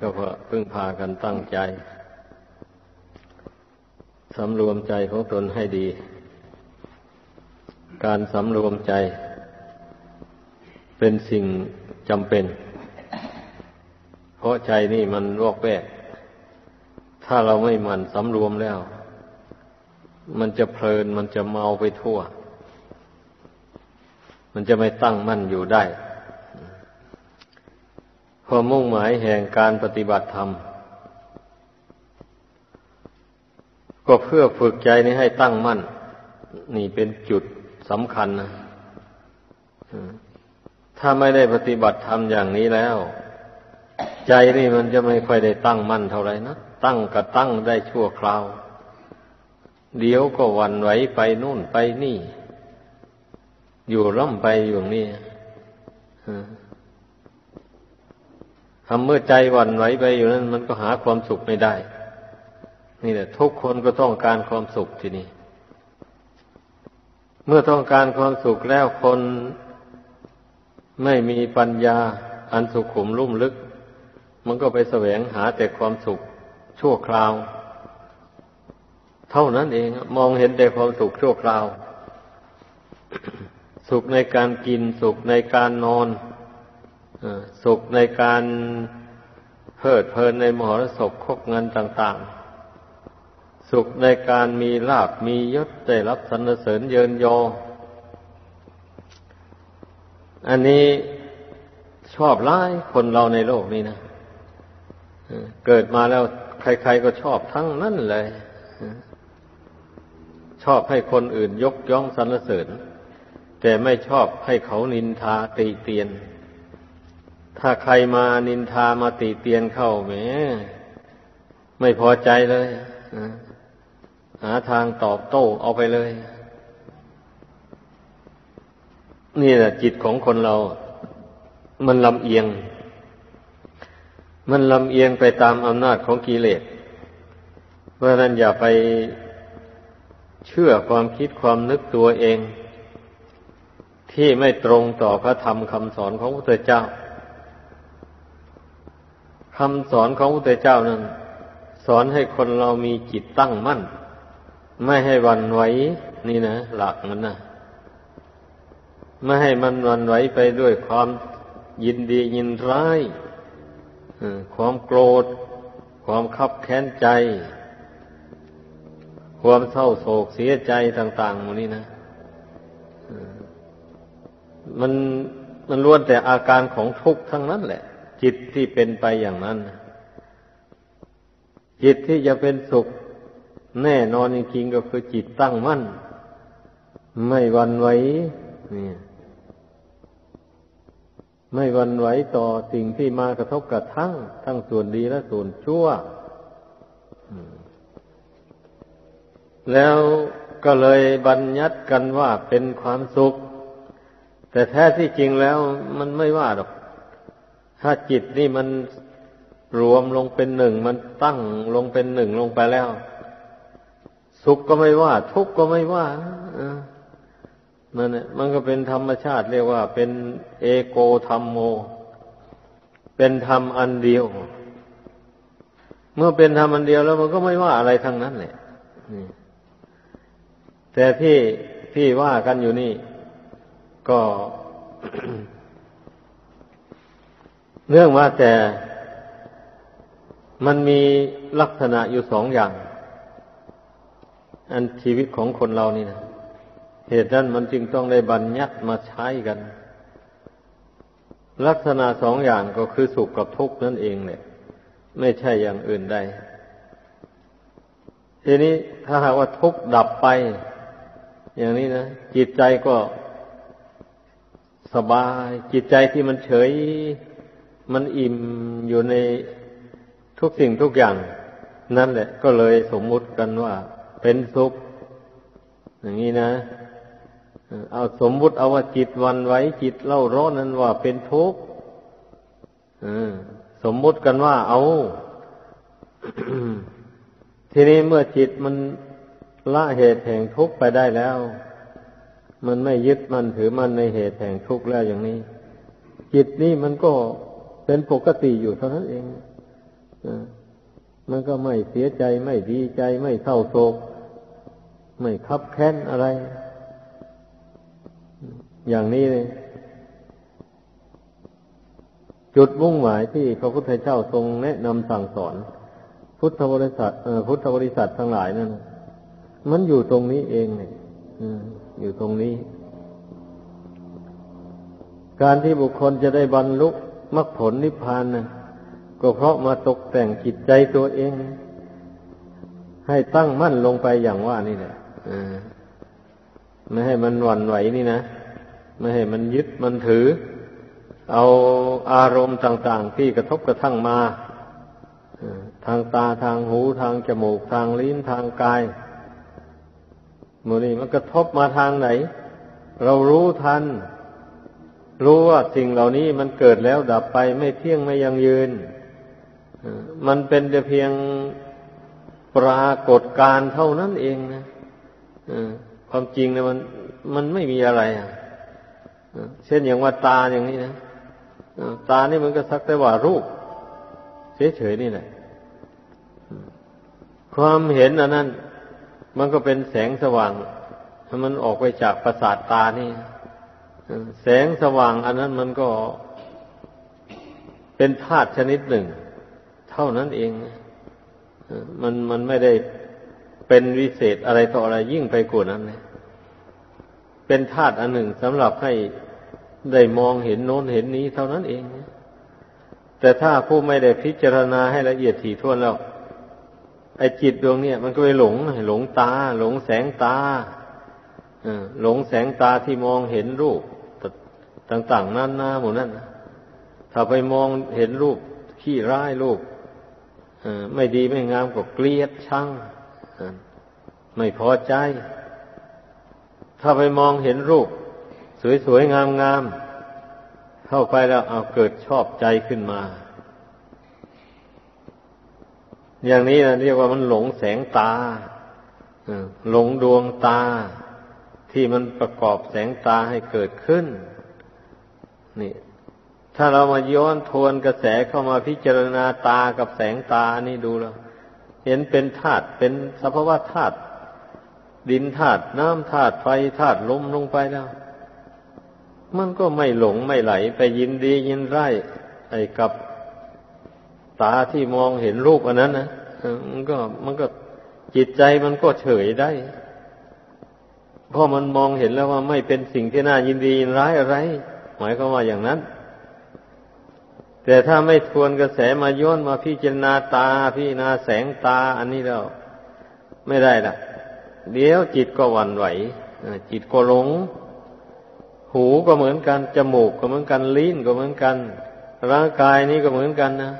ก็เพราะพึ่งพากันตั้งใจสำรวมใจของตนให้ดี การสำรวมใจ เป็นสิ่งจำเป็น เพราะใจนี่มันวอกแวก ถ้าเราไม่มันสำรวมแล้ว มันจะเพลินมันจะเมาไปทั่ว มันจะไม่ตั้งมั่นอยู่ได้ ความมุ่งหมายแห่งการปฏิบัติธรรม ก็เพื่อฝึกใจนี้ให้ตั้งมั่น นี่เป็นจุดสำคัญนะถ้าไม่ได้ปฏิบัติธรรมอย่างนี้แล้ว ใจนี่มันจะไม่ค่อยได้ตั้งมั่นเท่าไหร่นะตั้งก็ตั้งได้ชั่วคราว เดี๋ยวก็วันไหวไปนู่นไปนี่ อยู่ร่ำไปอยู่นี่ ทำเมื่อใจหวั่นไหวไปอยู่นั้น มันก็หาความสุขไม่ได้ นี่แหละทุกคนก็ต้องการความสุขทีนี้เมื่อต้องการความสุขแล้วคนไม่มีปัญญาอันสุขุมลุ่มลึก มันก็ไปแสวงหาแต่ความสุขชั่วคราว เท่านั้นเองมองเห็นแต่ความสุขชั่วคราว สุขในการกินสุขในการนอน สุขในการเพลิดเพลินในมหรสพคบเงินต่าง ๆ สุขในการมีลาบมียศได้รับสรรเสริญเยินยอ อันนี้ชอบร้ายคนเราในโลกนี้นะเกิดมาแล้วใครๆก็ชอบทั้งนั้นเลย ชอบให้คนอื่นยกย่องสรรเสริญ แต่ไม่ชอบให้เขานินทาตีเตียน ถ้าใครมานินทามาติเตียนเข้าแหมไม่พอใจเลยหาทางตอบโต้เอาไปเลย นี่แหละจิตของคนเรา มันลำเอียง มันลำเอียงไปตามอำนาจของกิเลสเพราะนั้นอย่าไปเชื่อความคิดความนึกตัวเอง ที่ไม่ตรงต่อพระธรรมคำสอนของพระพุทธเจ้า คำสอนของพระพุทธเจ้านั้น สอนให้คนเรามีจิตตั้งมั่น ไม่ให้วันไหวนี่นะหลักมันนะไม่ให้มันวันไหวไปด้วยความยินดียินร้ายความโกรธ ความคับแค้นใจ ความเศร้าโศกเสียใจต่างๆหมดนี้นะมันมันล้วนแต่อาการของทุกข์ทั้งนั้นแหละ จิตที่เป็นไปอย่างนั้น จิตที่จะเป็นสุข แน่นอนจริงๆก็คือจิตตั้งมั่น ไม่วันไหวนี่ไม่วันไหวต่อสิ่งที่มากระทบกระทั่ง ทั้งส่วนดีและส่วนชั่ว แล้วก็เลยบัญญัติกันว่าเป็นความสุข แต่แท้ที่จริงแล้วมันไม่ว่าหรอก ถ้าจิตนี่มันรวมลงเป็นหนึ่ง มันตั้งลงเป็นหนึ่งลงไปแล้ว สุขก็ไม่ว่า ทุกข์ก็ไม่ว่ามันมันก็เป็นธรรมชาติเรียกว่า เป็นเอโกธรรมโม เป็นธรรมอันเดียว เมื่อเป็นธรรมอันเดียวแล้วมันก็ไม่ว่าอะไรทั้งนั้นแหละแต่ที่ที่ว่ากันอยู่นี่ ก็ เรื่องว่าแต่มันมีลักษณะอยู่สองอย่าง อันชีวิตของคนเรานี่นะเหตุนั้นมันจึงต้องได้บัญญัติมาใช้กัน ลักษณะสองอย่างก็คือสุขกับทุกข์นั่นเองเนี่ย ไม่ใช่อย่างอื่นใดทีนี้ถ้าหากว่าทุกข์ดับไป อย่างนี้นะจิตใจก็สบาย จิตใจที่มันเฉย มันอิ่มอยู่ในทุกสิ่งทุกอย่าง นั่นแหละ ก็เลยสมมุติกันว่า เป็นสุข อย่างนี้นะ เอาสมมุติเอาว่าจิตวันไว้จิตเล่าร้อนนั้นว่าเป็นทุกข์สมมุติกันว่า เอาทีนี้เมื่อจิตมันละเหตุแห่งทุกข์ไปได้แล้ว มันไม่ยึดมันถือมันในเหตุแห่งทุกข์แล้วอย่างนี้ จิตนี่มันก็ เป็นปกติอยู่เท่านั้นเองมันก็ไม่เสียใจไม่ดีใจไม่เศร้าโศก ไม่คับแค้นอะไร อย่างนี้เลยจุดมุ่งหมายที่พระพุทธเจ้าทรงแนะนำสั่งสอน พุทธบริษัทพุทธบริษัททั้งหลายนั่นมันอยู่ตรงนี้เองเนี่ยอยู่ตรงนี้ การที่บุคคลจะได้บรรลุ มรรคผลนิพพานนะก็เพราะมาตกแต่งจิตใจตัวเอง ให้ตั้งมั่นลงไปอย่างว่านี่แหละไม่ให้มันหวั่นไหวนี่นะ ไม่ให้มันยึดมันถือ เอาอารมณ์ต่าง ๆ ที่กระทบกระทั่งมาทางตาทางหูทางจมูกทางลิ้นทางกายมือนี้มันกระทบมาทางไหน เรารู้ทัน รู้ว่าสิ่งเหล่านี้มันเกิดแล้วดับไปไม่เที่ยงไม่ยังยืน มันเป็นแต่เพียงปรากฏการเท่านั้นเองนะความจริงนะมัน มันไม่มีอะไรอะเช่นอย่างว่าตาอย่างนี้นะตานี่มันก็สักแต่ว่ารูปเฉยๆนี่แหละ ความเห็นอันนั้น มันก็เป็นแสงสว่างมันออกไปจากประสาทตานี่ แสงสว่างอันนั้นมันก็เป็นธาตุชนิดหนึ่ง เท่านั้นเอง มันมันไม่ได้เป็นวิเศษอะไรต่ออะไรยิ่งไปกว่านั้นเลยเป็นธาตุอันหนึ่งสำหรับให้ได้มองเห็นโน้นเห็นนี้เท่านั้นเอง แต่ถ้าผู้ไม่ได้พิจารณาให้ละเอียดถี่ถ้วนแล้ว ไอ้จิตดวงเนี้มันก็ไปหลง หลงตา หลงแสงตาหลงแสงตาที่มองเห็นรูป ต่างๆนั่นหน้าหมดนั่นถ้าไปมองเห็นรูปขี้ร้ายรูปไม่ดีไม่งามก็เกลียดชังไม่พอใจ ถ้าไปมองเห็นรูป สวยๆงามๆเข้าไปแล้วเอาเกิดชอบใจขึ้นมา อย่างนี้นะเรียกว่ามันหลงแสงตาหลงดวงตาที่มันประกอบแสงตาให้เกิดขึ้น นี่ ถ้าเรามาย้อนทวนกระแสเข้ามาพิจารณาตากับแสงตานี่ดูแล้ว เห็นเป็นธาตุเป็นสภาวะธาตุดินธาตุน้ำธาตุไฟธาตุลมลงไปแล้ว มันก็ไม่หลงไม่ไหล ไปยินดียินไร้ไอ้กับตาที่มองเห็นรูปอันนั้นนะมันก็มันก็จิตใจมันก็เฉยได้ เพราะมันมองเห็นแล้วว่าไม่เป็นสิ่งที่น่ายินดียินร้ายอะไร หมายความว่าอย่างนั้น แต่ถ้าไม่ทวนกระแสมาย้อนมาพิจารณาตาพิจารณาแสงตา อันนี้แล้วไม่ได้ละเดี๋ยวจิตก็วันไหวจิตก็หลง หูก็เหมือนกัน จมูกก็เหมือนกัน ลิ้นก็เหมือนกัน ร่างกายนี้ก็เหมือนกันนะ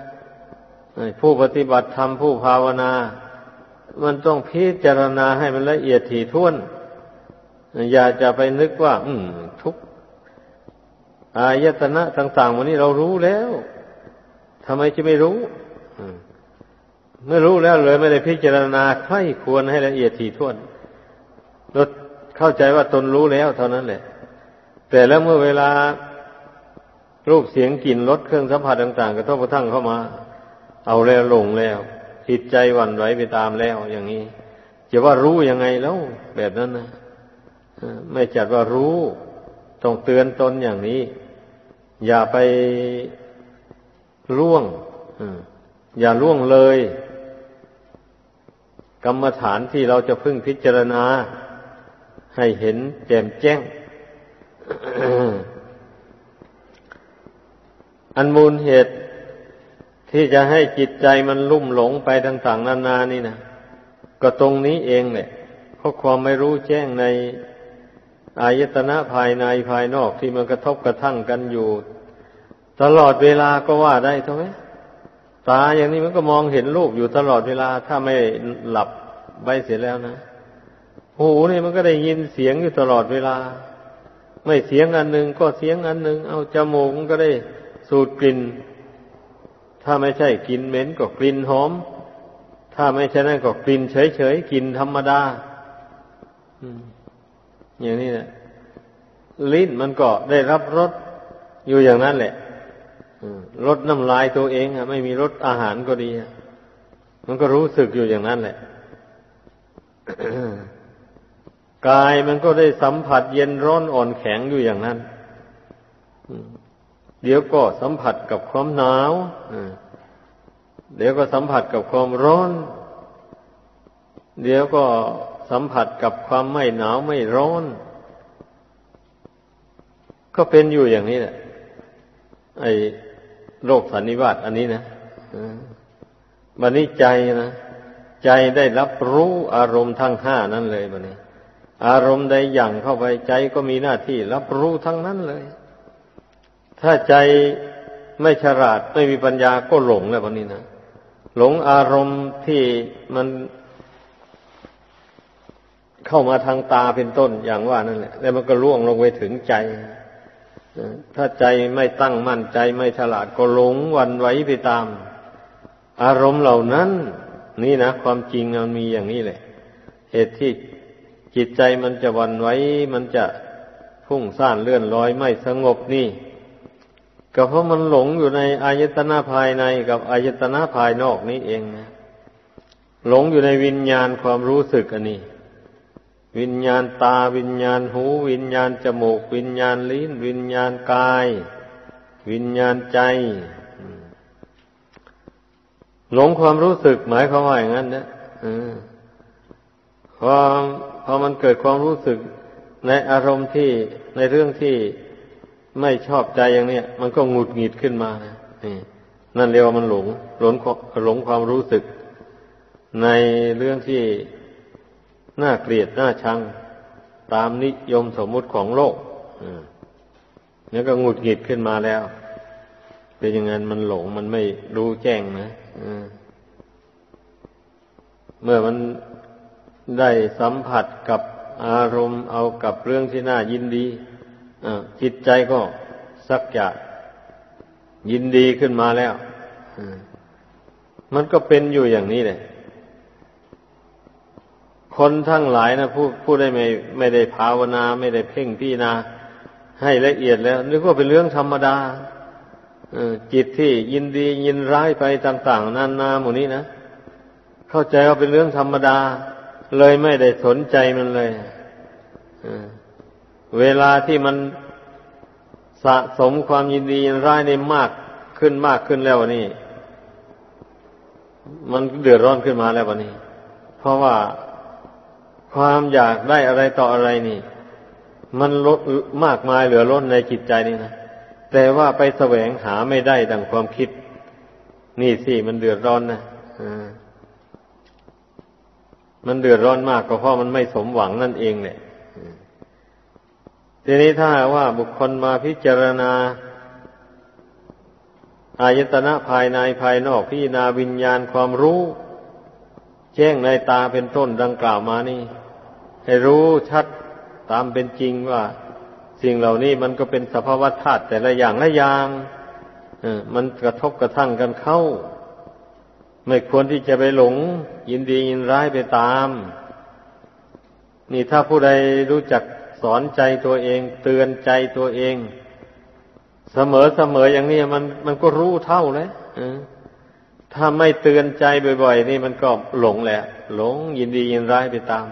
ผู้ปฏิบัติธรรมผู้ภาวนา มันต้องพิจารณาให้มันละเอียดถี่ถ้วน อย่าจะไปนึกว่า อืม ทุก อายตนะต่างๆวันนี้เรารู้แล้วทำไมจะไม่รู้เมื่อรู้แล้วเลยไม่ได้พิจารณาใครควรให้ละเอียดถี่ถ้วนเราเข้าใจว่าตนรู้แล้วเท่านั้นแหละ แต่แล้วเมื่อเวลารูปเสียงกลิ่นรสเครื่องสัมผัสต่าง ๆกระทบกระทั่งเข้ามา เอาแล้วหลงแล้วจิตใจหวั่นไหวไปตามแล้ว อย่างนี้จะว่ารู้ยังไงแล้ว แบบนั้นนะไม่จัดว่ารู้ ต้องเตือนตนอย่างนี้ อย่าไปล่วงอย่าล่วงเลย กรรมฐานที่เราจะพึ่งพิจารณา ให้เห็นแจ่มแจ้ง อันมูลเหตุที่จะให้จิตใจมันลุ่มหลงไปต่าง ๆ นานานี่นะก็ตรงนี้เองแหละเพราะความไม่รู้แจ้งใน อายตนะภายในภายนอกที่มันกระทบกระทั่งกันอยู่ ตลอดเวลาก็ว่าได้ทำไมตาอย่างนี้มันก็มองเห็นรูปอยู่ตลอดเวลาถ้าไม่หลับไปเสียแล้วนะ หูนี่มันก็ได้ยินเสียงอยู่ตลอดเวลา ไม่เสียงอันหนึ่งก็เสียงอันหนึ่งเอาจมูกมันก็ได้สูดกลิ่น ถ้าไม่ใช่กลิ่นเหม็นก็กลิ่นหอม ถ้าไม่ใช่นั่นก็กลิ่นเฉยๆกลิ่นธรรมดา อ อย่างนี้นะลิ้นมันก็ได้รับรสอยู่อย่างนั้นแหละลดน้ำลายตัวเองอะไม่มีรสอาหารก็ดีมันก็รู้สึกอยู่อย่างนั้นแหละกายมันก็ได้สัมผัสเย็นร้อนอ่อนแข็งอยู่อย่างนั้นเดี๋ยวก็สัมผัสกับความหนาวเดี๋ยวก็สัมผัสกับความร้อน เดี๋ยวก็ สัมผัสกับความไม่หนาวไม่ร้อน ก็เป็นอยู่อย่างนี้แหละไอ้โรคสันนิบาตอันนี้นะบันนี้ใจนะใจได้รับรู้อารมณ์ทั้งห้านั้นเลยบันนี้ อารมณ์ใดอย่างเข้าไปใจก็มีหน้าที่ รับรู้ทั้งนั้นเลย ถ้าใจไม่ฉลาดไม่มีปัญญาก็หลงแล้วบันนี้นะหลงอารมณ์ที่มัน เข้ามาทางตาเป็นต้นอย่างว่านั่นแหละแล้วมันก็ล่วงลงไปถึงใจ ถ้าใจไม่ตั้งมั่นใจไม่ฉลาดก็หลงวันไหวไปตาม อารมณ์เหล่านั้น นี่นะความจริงมันมีอย่างนี้แหละ เหตุที่จิตใจมันจะวันไหวมันจะพุ่งซ่านเลื่อนลอยไม่สงบนี่ ก็เพราะมันหลงอยู่ในอายตนะภายในกับอายตนะภายนอกนี้เองนะหลงอยู่ในวิญญาณความรู้สึกอันนี้ วิญญาณตาวิญญาณหู วิญญาณจมูก วิญญาณลิ้น วิญญาณกาย วิญญาณใจ หลงความรู้สึกหมายความว่าอย่างนั้นนะความพอมันเกิดความรู้สึกในอารมณ์ที่ในเรื่องที่ไม่ชอบใจอย่างเนี้ยมันก็หงุดหงิดขึ้นมานะนั่นเรียกว่ามันหลงหลงหลงความรู้สึก ในเรื่องที่ น่าเกลียดน่าชัง ตามนิยมสมมุติของโลกนี่ก็หงุดหงิดขึ้นมาแล้ว เป็นอย่างนั้นมันหลงมันไม่รู้แจ้งนะเมื่อมันได้สัมผัสกับอารมณ์เอากับเรื่องที่น่ายินดีจิตใจก็สักอยากยินดีขึ้นมาแล้วมันก็เป็นอยู่อย่างนี้เลย คนทั้งหลายนะผู้ผู้ได้ไม่ไม่ได้ภาวนา ไม่ได้เพ่งพี่นาให้ละเอียดแล้วนึกว่าเป็นเรื่องธรรมดาจิตที่ยินดียินร้ายไปต่าง ๆนานาหมู่นี้นะเข้าใจว่าเป็นเรื่องธรรมดา เลยไม่ได้สนใจมันเลยเวลาที่มันสะสมความยินดียินร้ายในมากขึ้นมากขึ้นแล้วนี่ มันเดือดร้อนขึ้นมาแล้ววันนี้ เพราะว่า ความอยากได้อะไรต่ออะไรนี่ มันลดมากมายเหลือล้นในจิตใจนี่นะแต่ว่าไปแสวงหาไม่ได้ดังความคิด นี่สิมันเดือดร้อนนะมันเดือดร้อนมากก็เพราะมันไม่สมหวังนั่นเองแหละทีนี้ถ้าว่าบุคคลมาพิจารณาอายตนะภายในภายนอกพิจารณาวิญญาณความรู้ แจ้งในตาเป็นต้นดังกล่าวมานี่ ให้รู้ชัดตามเป็นจริงว่า สิ่งเหล่านี้มันก็เป็นสภาวะธาตุแต่ละอย่างละอย่างมันกระทบกระทั่งกันเข้า ไม่ควรที่จะไปหลง ยินดียินร้ายไปตาม นี่ถ้าผู้ใดรู้จักสอนใจตัวเอง เตือนใจตัวเอง เสมอเสมออย่างนี้มันมันก็รู้เท่าเลย ถ้าไม่เตือนใจบ่อยๆ นี่มันก็หลงแหละ หลงยินดียินร้ายไปตาม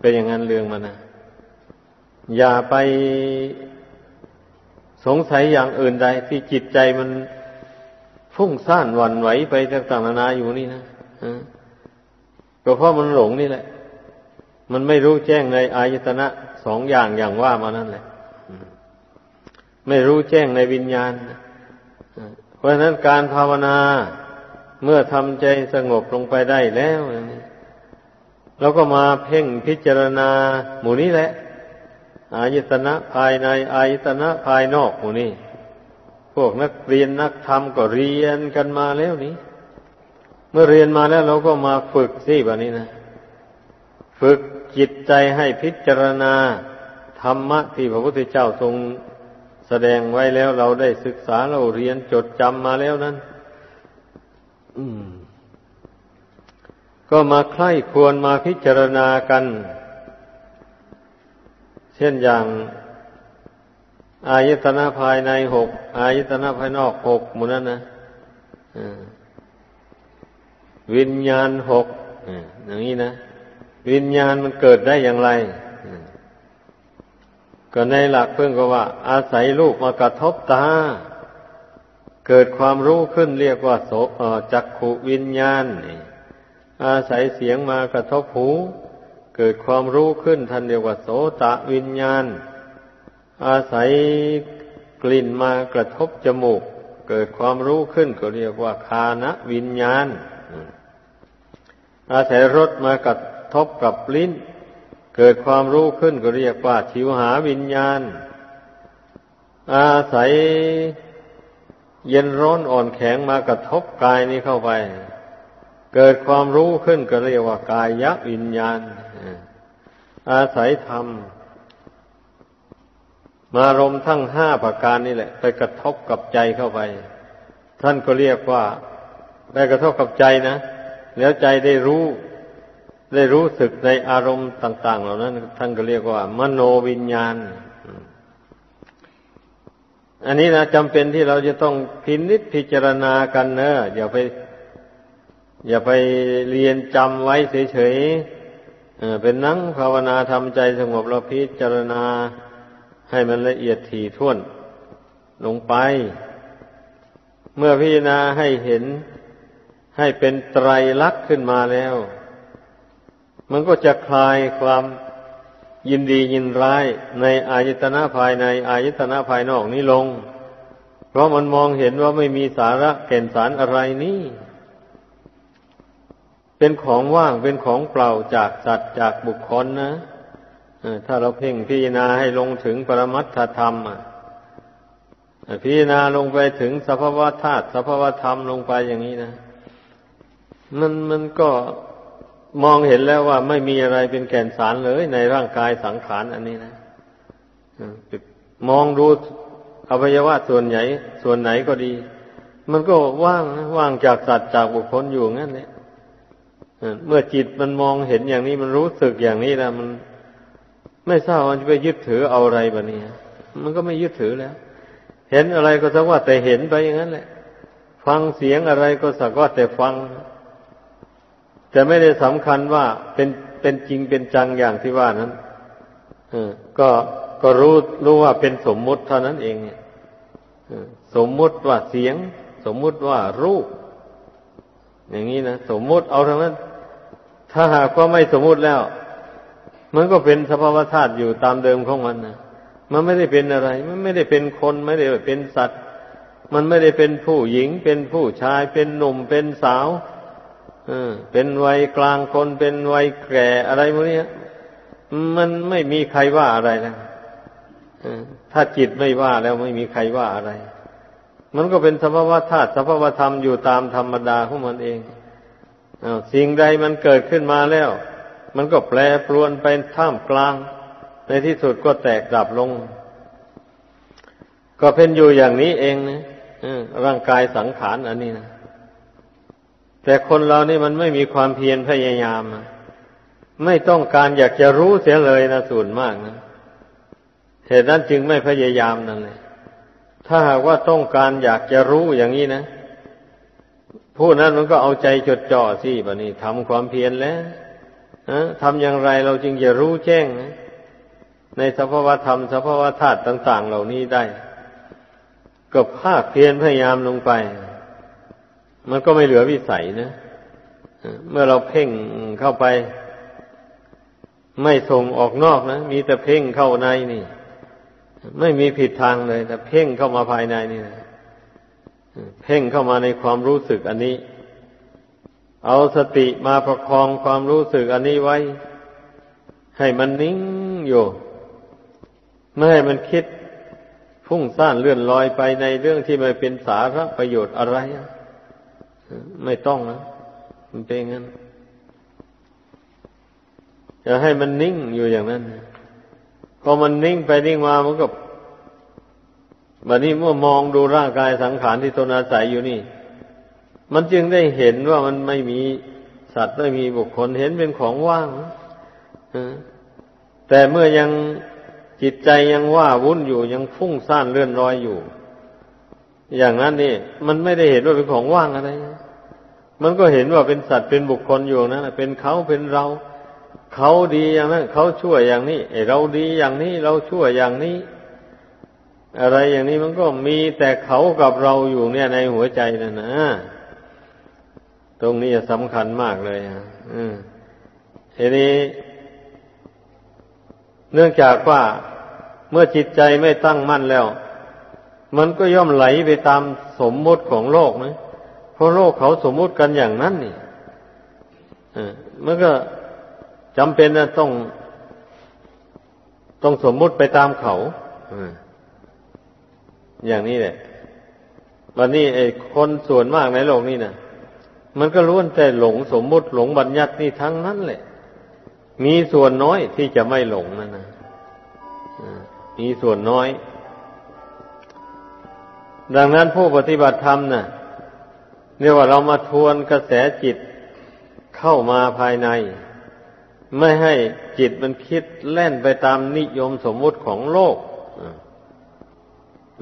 เป็นอย่างนั้นเรื่องมันนะอย่าไปสงสัยอย่างอื่นใดที่จิตใจมันฟุ้งซ่านหวั่นไหวไปต่างๆนานาอยู่นี่นะก็เพราะมันหลงนี่แหละ มันไม่รู้แจ้งในอายตนะสองอย่างอย่างว่ามานั่นแหละ ไม่รู้แจ้งในวิญญาณเพ ราะฉะนั้นการภาวนาเมื่อทำใจสงบลงไปได้แล้วนี้เราก็มาเพ่งพิจารณาหมู่นี้แหละ อายตนะภายในอายตนะภายนอกหมู่นี้ พวกนักเรียนนักธรรมก็เรียนกันมาแล้วนี้ เมื่อเรียนมาแล้วเราก็มาฝึกสิแบบนี้นะ ฝึกจิตใจให้พิจารณาธรรมะที่พระพุทธเจ้าทรง แสดงไว้แล้วเราได้ศึกษาเราเรียนจดจำมาแล้วนั้นก็มาใคร่ควรมาพิจารณากัน เช่นอย่างอายตนะภายในหกอายตนะภายนอกหกหมู่นั้นนะวิญญาณหกอย่างนี้นะ วิญญาณมันเกิดได้อย่างไร ก็ในหลักเพื่อนก็ว่า อาศัยรูปมากระทบตา เกิดความรู้ขึ้นเรียกว่าโสจักขุวิญญาณ อาศัยเสียงมากระทบหู เกิดความรู้ขึ้นท่านเรียกว่าโสตะวิญญาณ อาศัยกลิ่นมากระทบจมูก เกิดความรู้ขึ้นก็เรียกว่าคานะวิญญาณ อาศัยรสมากระทบกับลิ้น เกิดความรู้ขึ้นก็เรียกว่าชิวหาวิญญาณ อาศัยเย็นร้อนอ่อนแข็งมากระทบกายนี้เข้าไป เกิดความรู้ขึ้นก็เรียกว่ากายยักวิญญาณ อาศัยธรรม มารมทั้งห้าประการนี่แหละ ไปกระทบกับใจเข้าไป ท่านก็เรียกว่า ได้กระทบกับใจนะ แล้วใจได้รู้ ได้รู้สึกในอารมณ์ต่าง ๆ เหล่านั้น ท่านก็เรียกว่า มโนวิญญาณ อันนี้นะจำเป็นที่เราจะต้องพินิจพิจารณากันเนอะอย่าไป อย่าไปเรียนจำไว้เฉยๆเป็นนั่งภาวนาทำใจสงบเราพิจารณาให้มันละเอียดถี่ถ้วน ลงไป เมื่อพิจารณาให้เห็นให้เป็นไตรลักษณ์ขึ้นมาแล้ว มันก็จะคลายความยินดียินร้ายในอายตนะภายในอายตนะภายนอกนี้ลง เพราะมันมองเห็นว่าไม่มีสาระแก่นสารอะไรนี่ เป็นของว่างเป็นของเปล่าจากสัตว์จากบุคคลนะถ้าเราเพ่งพิจารณาให้ลงถึงปรมัตถธรรมพิจารณาลงไปถึงสภาวะธาตุสภาวะธรรมลงไปอย่างนี้นะ มันมันก็ มองเห็นแล้วว่าไม่มีอะไรเป็นแก่นสารเลย ในร่างกายสังขารอันนี้นะมองดูอวัยวะส่วนใหญ่ส่วนไหนก็ดี มันก็ว่างว่างจากสัตว์จากบุคคลอยู่งั้นเลยเมื่อจิตมันมองเห็นอย่างนี้มันรู้สึกอย่างนี้แล้วมันไม่ทราบมันจะไปยึดถือเอาอะไรบะเนี่ยมันก็ไม่ยึดถือแล้ว เห็นอะไรก็สักว่าแต่เห็นไปอย่างนั้นแหละ ฟังเสียงอะไรก็สักว่าแต่ฟัง แต่ไม่ได้สำคัญว่าเป็นเป็นจริงเป็นจังอย่างที่ว่านั้นก็ก็รู้รู้ว่าเป็นสมมุติเท่านั้นเองเนี่ยสมมุติว่าเสียง สมมุติว่ารูป อย่างนี้นะสมมุติเอาทั้งนั้น ถ้าหากว่าไม่สมมุติแล้ว มันก็เป็นสภาวธาตุอยู่ตามเดิมของมันนะมันไม่ได้เป็นอะไร มันไม่ได้เป็นคนไม่ได้เป็นสัตว์ มันไม่ได้เป็นผู้หญิง เป็นผู้ชายเป็นหนุ่มเป็นสาว เป็นวัยกลางคนเป็นวัยแก่อะไรพวกนี้มันไม่มีใครว่าอะไรนะถ้าจิตไม่ว่าแล้วไม่มีใครว่าอะไร มันก็เป็นสภาวะธาตุสภาวะธรรมอยู่ตามธรรมดาของมันเองสิ่งใดมันเกิดขึ้นมาแล้ว มันก็แปรปรวนไปท่ามกลาง ในที่สุดก็แตกดับลง ก็เป็นอยู่อย่างนี้เองนะร่างกายสังขารอันนี้นะ แต่คนเรานี่มันไม่มีความเพียรพยายาม ไม่ต้องการอยากจะรู้เสียเลยนะส่วนมากนะเหตุนั้นจึงไม่พยายามนั่นเลยถ้าหากว่าต้องการอยากจะรู้อย่างนี้นะผู้นั้นมันก็เอาใจจดจ่อสิบะนี่ทำความเพียรแล้วทำอย่างไรเราจึงจะรู้แจ้งนะในสภาวธรรมสภาวธาตุต่าง ๆ เหล่านี้ได้ ก็ภาคเพียรพยายามลงไป มันก็ไม่เหลือวิสัยนะเมื่อเราเพ่งเข้าไป ไม่ส่งออกนอกนะมีแต่เพ่งเข้าในนี่ ไม่มีผิดทางเลย แต่เพ่งเข้ามาภายในนี่นะเพ่งเข้ามาในความรู้สึกอันนี้ เอาสติมาประคองความรู้สึกอันนี้ไว้ ให้มันนิ่งอยู่ไม่ให้มันคิดฟุ้งซ่านเลื่อนลอยไปในเรื่องที่ไม่เป็นสาระประโยชน์อะไร ไม่ต้องนะมันเป็นงั้นจะให้มันนิ่งอยู่อย่างนั้นพอมันนิ่งไปนิ่งมามันก็บัดนี้เมื่อมองดูร่างกายสังขารที่ตนอาศัยอยู่นี่ มันจึงได้เห็นว่ามันไม่มีสัตว์ไม่มีบุคคลเห็นเป็นของว่างแต่เมื่อยังจิตใจยังว่าวุ่นอยู่ยังฟุ้งซ่านเลื่อนลอยอยู่ อย่างนั้นนี่มันไม่ได้เห็นว่าเป็นของว่างอะไรมันก็เห็นว่าเป็นสัตว์เป็นบุคคลอยู่นะเป็นเขาเป็นเราเขาดีอย่างนั้นเขาชั่วอย่างนี้เราดีอย่างนี้เราชั่วอย่างนี้ อะไรอย่างนี้มันก็มีแต่เขากับเราอยู่เนี่ยในหัวใจนะนะตรงนี้สำคัญมากเลยอะทีนี้ เนื่องจากว่าเมื่อจิตใจไม่ตั้งมั่นแล้ว มันก็ย่อมไหลไปตามสมมุติของโลกนะเพราะโลกเขาสมมุติกันอย่างนั้นนี่มันก็จำเป็นนะต้อง ต้องสมมุติไปตามเขาอย่างนี้แหละวันนี้ไอ้คนส่วนมากในโลกนี้นะมันก็ล้วนแต่หลงสมมุติหลงบัญญัตินี่ทั้งนั้นแหละ มีส่วนน้อยที่จะไม่หลงนั่นนะมีส่วนน้อย ดังนั้นผู้ปฏิบัติธรรมนะ่ะเรียกว่าเรามาทวนกระแสจิตเข้ามาภายใน ไม่ให้จิตมันคิดแล่นไปตามนิยมสมมุติของโลก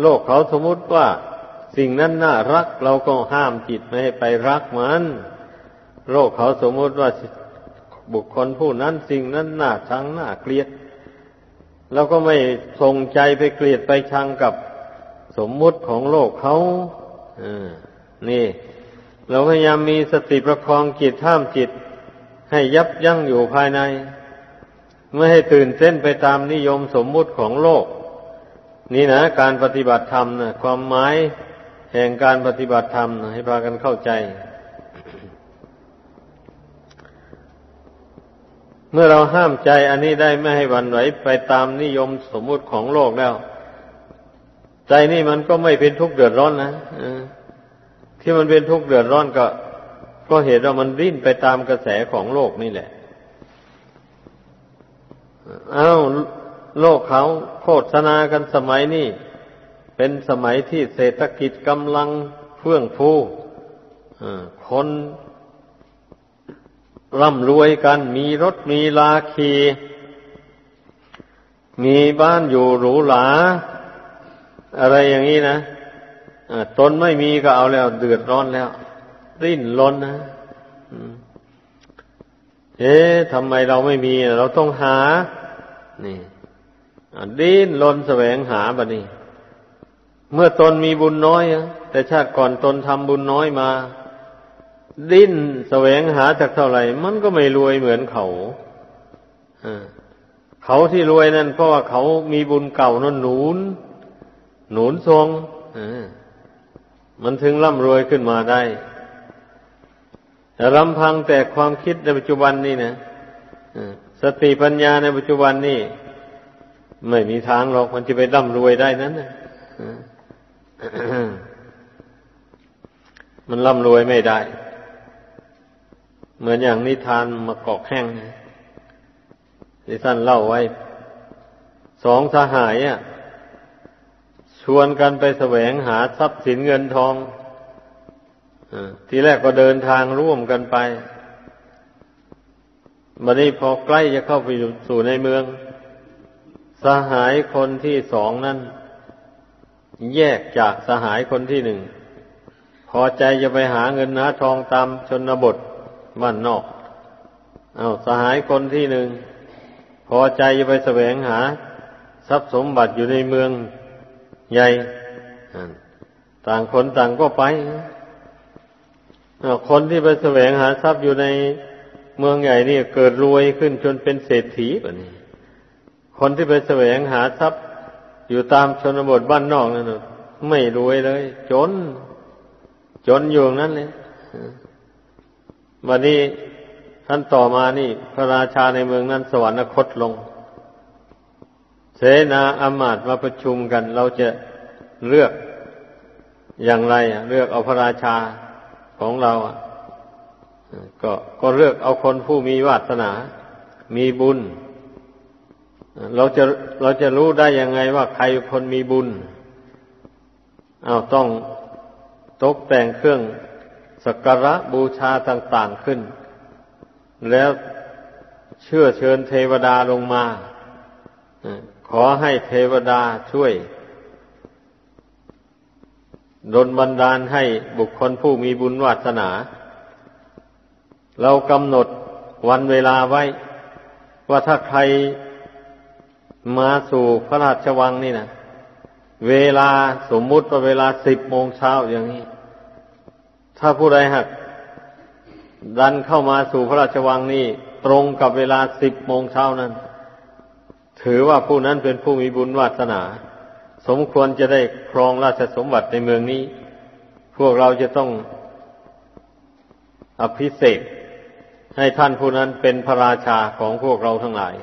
โลกเขาสมมุติว่า สิ่งนั้นน่ารัก เราก็ห้ามจิตไม่ให้ไปรักมัน โลกเขาสมมุติว่าบุคคลผู้นั้นสิ่งนั้นน่าชังน่าเกลียดเราก็ไม่ส่งใจไปเกลียดไปชังกับ สมมุติของโลกเขาอ่านี่ เราพยายามมีสติประคองจิตห้ามจิต ให้ยับยั้งอยู่ภายใน ไม่ให้ตื่นเต้นไปตามนิยมสมมุติของโลก นี่นะการปฏิบัติธรรมนะความหมายแห่งการปฏิบัติธรรมนะให้พากันเข้าใจ เมื่อเราห้ามใจอันนี้ได้ไม่ให้วันไหวไปตามนิยมสมมุติของโลกแล้ว ใจนี่มันก็ไม่เป็นทุกข์เดือดร้อนนะที่มันเป็นทุกข์เดือดร้อนก็ ก็เหตุว่ามันริ้นไปตามกระแสของโลกนี่แหละอ้าวโลกเขาโฆษณากันสมัยนี้เป็นสมัยที่เศรษฐกิจกำลังเฟื่องฟูคนร่ำรวยกัน มีรถมีลาคี มีบ้านอยู่หรูหรา อะไรอย่างนี้นะตนไม่มีก็เอาแล้ว เดือดร้อนแล้ว ริ้นล้นนะเอ๊ะทำไมเราไม่มี เราต้องหา นี่ดิ้นลนแสวงหาบะนี่เมื่อตนมีบุญน้อยแต่ชาติก่อนตนทำบุญน้อยมา ดิ้นแสวงหาจากเท่าไหร่ มันก็ไม่รวยเหมือนเขาเขาที่รวยนั่นเพราะว่าเขามีบุญเก่านั่นหนุน หนุนทรงมันถึงร่ำรวยขึ้นมาได้แต่ลำพังแต่ความคิดในปัจจุบันนี่นะสติปัญญาในปัจจุบันนี่ไม่มีทางหรอกมันจะไปร่ำรวยได้นั้นนะมันร่ำรวยไม่ได้ เหมือนอย่างนิทานมากอกแห้งที่ท่านเล่าไว้ สองสหายอะ ชวนกันไปแสวงหาทรัพย์สินเงินทองทีแรกก็เดินทางร่วมกันไปบัดนี้พอใกล้จะเข้าไปสู่ในเมือง สหายคนที่สองนั้น แยกจากสหายคนที่หนึ่ง พอใจจะไปหาเงินหาทองตามชนบทบ้านนอก เอาสหายคนที่หนึ่ง พอใจจะไปแสวงหา ทรัพย์สมบัติอยู่ในเมือง ใหญ่ต่างคนต่างก็ไปคนที่ไปแสวงหาทรัพย์อยู่ในเมืองใหญ่นี่เกิดรวยขึ้นจนเป็นเศรษฐีแบบนี้ คนที่ไปแสวงหาทรัพย์อยู่ตามชนบทบ้านนอกนั่นไม่รวยเลย จน จนอยู่นั้นเลยวันนี้ท่านต่อมานี่ พระราชาในเมืองนั้นสวรรคตลง เสนาอามาตย์มาประชุมกัน เราจะเลือกอย่างไรเลือกเอาพระราชาของเราก็ก็เลือกเอาคนผู้มีวาสนา มีบุญ เราจะเราจะรู้ได้ยังไงว่าใครคนมีบุญเอาต้องตกแต่งเครื่องสักการะบูชาต่าง ๆขึ้น แล้วเชื่อเชิญเทวดาลงมา ขอให้เทวดาช่วยดลบันดาลให้บุคคลผู้มีบุญวาสนา เรากำหนดวันเวลาไว้ ว่าถ้าใครมาสู่พระราชวังนี่นะเวลาสมมุติว่าเวลาสิบโมงเช้าอย่างนี้ ถ้าผู้ใดหัก ดันเข้ามาสู่พระราชวังนี่ ตรงกับเวลาสิบโมงเช้านั้น ถือว่าผู้นั้นเป็นผู้มีบุญวาสนา สมควรจะได้ครองราชสมบัติในเมืองนี้ พวกเราจะต้องอภิเษกให้ท่านผู้นั้นเป็นพระราชาของพวกเราทั้งหลาย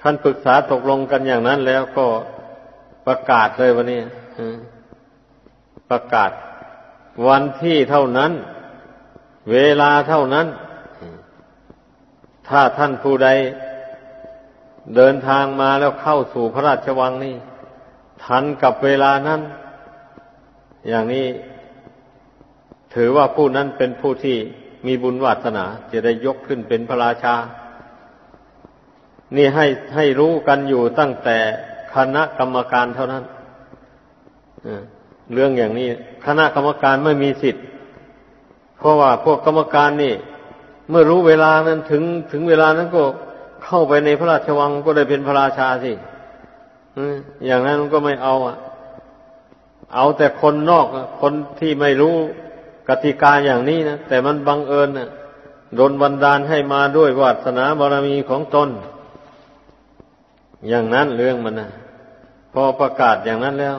ท่านปรึกษาตกลงกันอย่างนั้นแล้วก็ประกาศเลยวันนี้ประกาศ วันที่เท่านั้น เวลาเท่านั้น ถ้าท่านผู้ใดเดินทางมาแล้วเข้าสู่พระราชวังนี่ ทันกับเวลานั้น อย่างนี้ ถือว่าผู้นั้นเป็นผู้ที่มีบุญวาสนา จะได้ยกขึ้นเป็นพระราชา นี่ให้ให้รู้กันอยู่ตั้งแต่คณะกรรมการเท่านั้นเรื่องอย่างนี้ คณะกรรมการไม่มีสิทธิ์ เพราะว่าพวกกรรมการนี่ เมื่อรู้เวลานั้นถึงถึงเวลานั้นก็เข้าไปในพระราชวังก็ได้เป็นพระราชาสิอย่างนั้นก็ไม่เอาอะ เอาแต่คนนอกคนที่ไม่รู้กติกาอย่างนี้นะแต่มันบังเอิญนะโดนบันดาลให้มาด้วยวาสนาบารมีของตน อย่างนั้นเรื่องมันนะพอประกาศอย่างนั้นแล้ว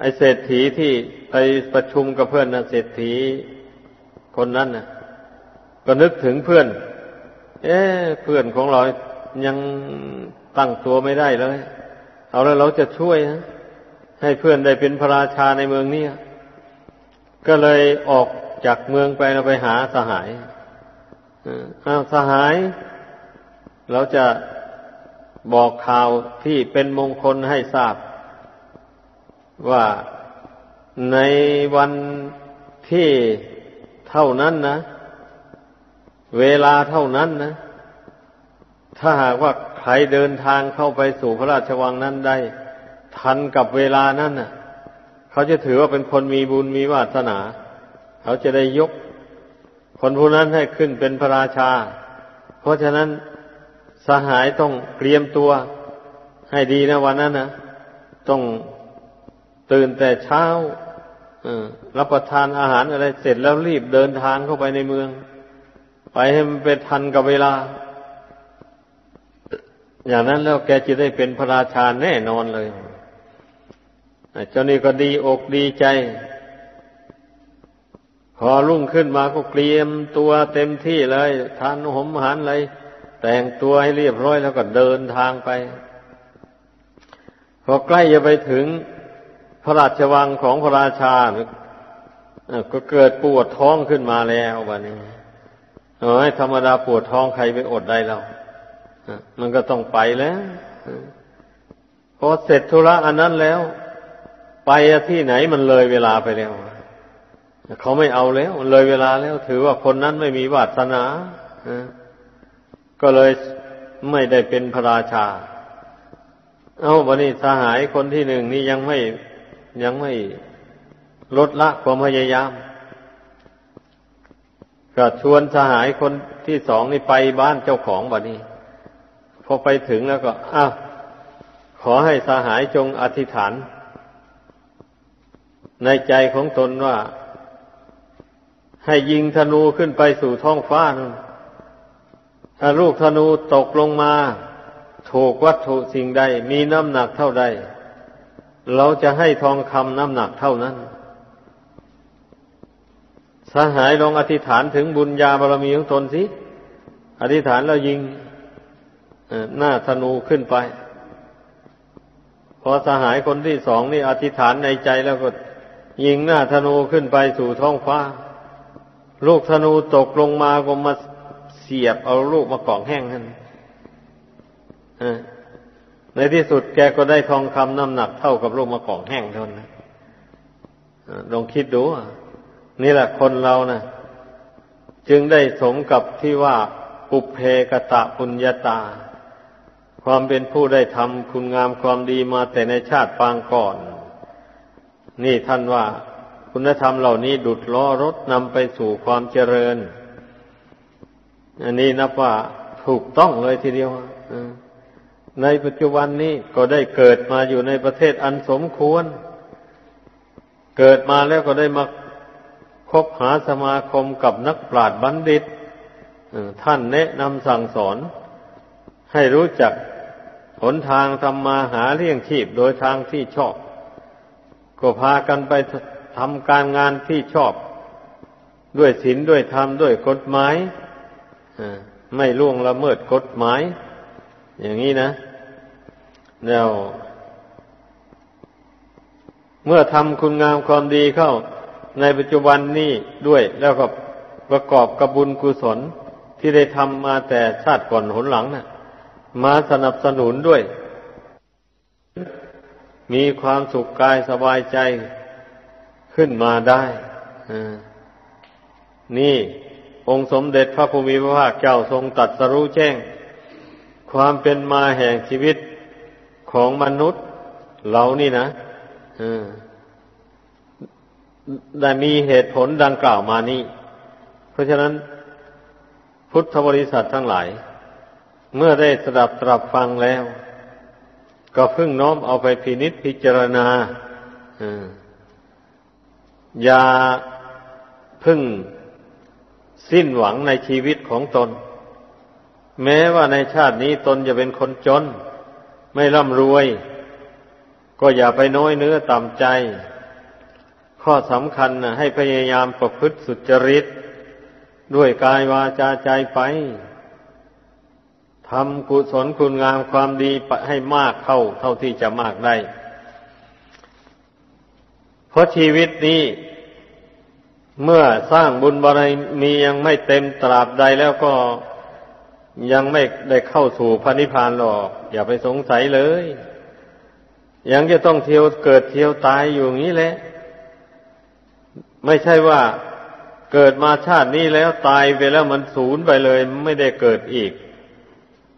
ไอเศรษฐีที่ไปประชุมกับเพื่อนนะเศรษฐีคนนั้นนะ ก็นึกถึงเพื่อน เอ๊เพื่อนของเรายังตั้งตัวไม่ได้เลยเอาแล้วเราจะช่วยนะให้เพื่อนได้เป็นพระราชาในเมืองนี้ก็เลยออกจากเมืองไปเราไปหาสหายอ้าวสหาย เราจะบอกข่าวที่เป็นมงคลให้ทราบ ว่าในวันที่เท่านั้นนะ เวลาเท่านั้นนะ ถ้าหากว่าใครเดินทางเข้าไปสู่พระราชวังนั้นได้ ทันกับเวลานั้นนะเขาจะถือว่าเป็นคนมีบุญมีวาสนา เขาจะได้ยก คนผู้นั้นให้ขึ้นเป็นพระราชา เพราะฉะนั้นสหายต้องเตรียมตัวให้ดีนะวันนั้นนะต้องตื่นแต่เช้ารับประทานอาหารอะไรเสร็จแล้วรีบเดินทางเข้าไปในเมือง ไปให้มันเป็นทันกับเวลา อย่างนั้นแล้วแกจะได้เป็นพระราชาแน่นอนเลยเจ้านี่ก็ดีอกดีใจ พอรุ่งขึ้นมาก็เตรียมตัวเต็มที่เลยทานหมอาหารอะไรแต่งตัวให้เรียบร้อยแล้วก็เดินทางไป พอใกล้จะไปถึงพระราชวังของพระราชาก็เกิดปวดท้องขึ้นมาแล้ววันนี้ เอ้ยธรรมดาปวดท้องใครไปอดได้แล้วมันก็ต้องไปแล้วพอเสร็จธุระอันนั้นแล้ว ไปที่ไหนมันเลยเวลาไปแล้วเขาไม่เอาแล้ว เลยเวลาแล้ว ถือว่าคนนั้นไม่มีวาสนาก็เลยไม่ได้เป็นพระราชา เอาวันนี้สหายคนที่หนึ่งนี่ยังไม่ยังไม่ลดละความพยายาม ก็ชวนสหายคนที่สองนี่ไปบ้านเจ้าของบัดนี้ พอไปถึงแล้วก็อ้าวขอให้สหายจงอธิษฐาน ในใจของตนว่า ให้ยิงธนูขึ้นไปสู่ท้องฟ้านั่นถ้าลูกธนูตกลงมาถูกวัตถุสิ่งใด มีน้ำหนักเท่าใด เราจะให้ทองคำน้ำหนักเท่านั้น สหายลองอธิษฐานถึงบุญญาบารมีของตนสิ อธิษฐานแล้วยิงหน้าธนูขึ้นไป พอสหายคนที่สองนี่อธิษฐานในใจแล้วก็ยิงหน้าธนูขึ้นไปสู่ท้องฟ้า ลูกธนูตกลงมาก็มาเสียบเอาลูกมากล่องแห้งนั่นในที่สุดแกก็ได้ทองคำน้ำหนักเท่ากับลูกมะกอกแห้งเท่านั้นลองคิดดูอะ นี่แหละคนเรานะจึงได้สมกับที่ว่าปุเพกตะปุญญาตา ความเป็นผู้ได้ทำคุณงามความดีมาแต่ในชาติปางก่อน นี่ท่านว่า คุณธรรมเหล่านี้ดุดล้อรถนำไปสู่ความเจริญ อันนี้นับว่าถูกต้องเลยทีเดียวในปัจจุบันนี้ก็ได้เกิดมาอยู่ในประเทศอันสมควร เกิดมาแล้วก็ได้มา คบหาสมาคมกับนักปราชญ์บัณฑิตท่านแนะนำสั่งสอน ให้รู้จักหนทางทำมาหาเลี้ยงชีพโดยทางที่ชอบ ก็พากันไปทำการงานที่ชอบ ด้วยศีลด้วยธรรมด้วยกฎหมายไม่ล่วงละเมิดกฎหมาย อย่างนี้นะแล้วเมื่อทำคุณงามความดีเข้า ในปัจจุบันนี้ด้วยแล้วก็ประกอบกับบุญกุศลที่ได้ทำมาแต่ชาติก่อนหนหลังนะ่ะ มาสนับสนุนด้วย มีความสุขกายสบายใจขึ้นมาได้นี่องค์สมเด็จพระภูมิพระภาคเจ้าทรงตัดสรู้แจ้ง ความเป็นมาแห่งชีวิตของมนุษย์เรานี่นะ ได้มีเหตุผลดังกล่าวมานี้ เพราะฉะนั้น พุทธบริษัททั้งหลาย เมื่อได้สดับตรับฟังแล้ว ก็พึ่งน้อมเอาไปพินิษพิจารณาอย่าพึ่งสิ้นหวังในชีวิตของตน แม้ว่าในชาตินี้ตนจะเป็นคนจน ไม่ร่ำรวย ก็อย่าไปน้อยเนื้อต่ำใจ ข้อสำคัญนะให้พยายามประพฤติสุจริต ด้วยกายวาจาใจไปทำกุศลคุณงามความดีให้มากเข้าเท่าที่จะมากได้ เพราะชีวิตนี้ เมื่อสร้างบุญบารมียังไม่เต็มตราบใดแล้วก็ยังไม่ได้เข้าสู่พระนิพพานหรอก อย่าไปสงสัยเลย ยังจะต้องเที่ยวเกิดเที่ยวตายอยู่งี้แหละ ไม่ใช่ว่าเกิดมาชาตินี้แล้วตายไปแล้วมันสูญไปเลย ไม่ได้เกิดอีก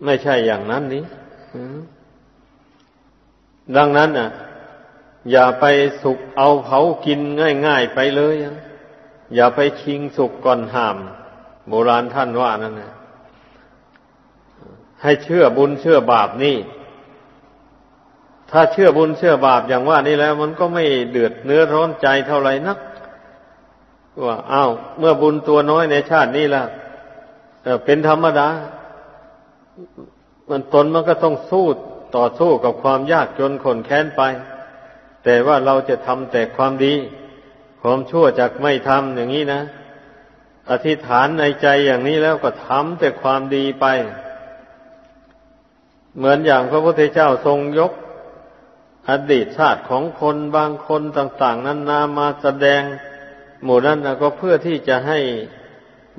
ไม่ใช่อย่างนั้นนี้ดังนั้นอะ อย่าไปสุกเอาเผากินง่ายๆไปเลย อย่าไปชิงสุกก่อนห้าม โบราณท่านว่านั่นนะให้เชื่อบุญเชื่อบาปนี่ ถ้าเชื่อบุญเชื่อบาปอย่างว่านี่แล้ว มันก็ไม่เดือดเนื้อร้อนใจเท่าไหร่นัก ว่าอ้าวเมื่อบุญตัวน้อยในชาตินี้ละเป็นธรรมดา มันตนมันก็ต้องสู้ต่อสู้กับความยากจนขนแค้นไป แต่ว่าเราจะทำแต่ความดี ความชั่วจากไม่ทำอย่างนี้นะ อธิษฐานในใจอย่างนี้แล้วก็ทำแต่ความดีไป เหมือนอย่างพระพุทธเจ้าทรงยก อดีตชาติของคนบางคนต่าง ๆ นั้นนามาแสดง หมู่นั้นก็เพื่อที่จะให้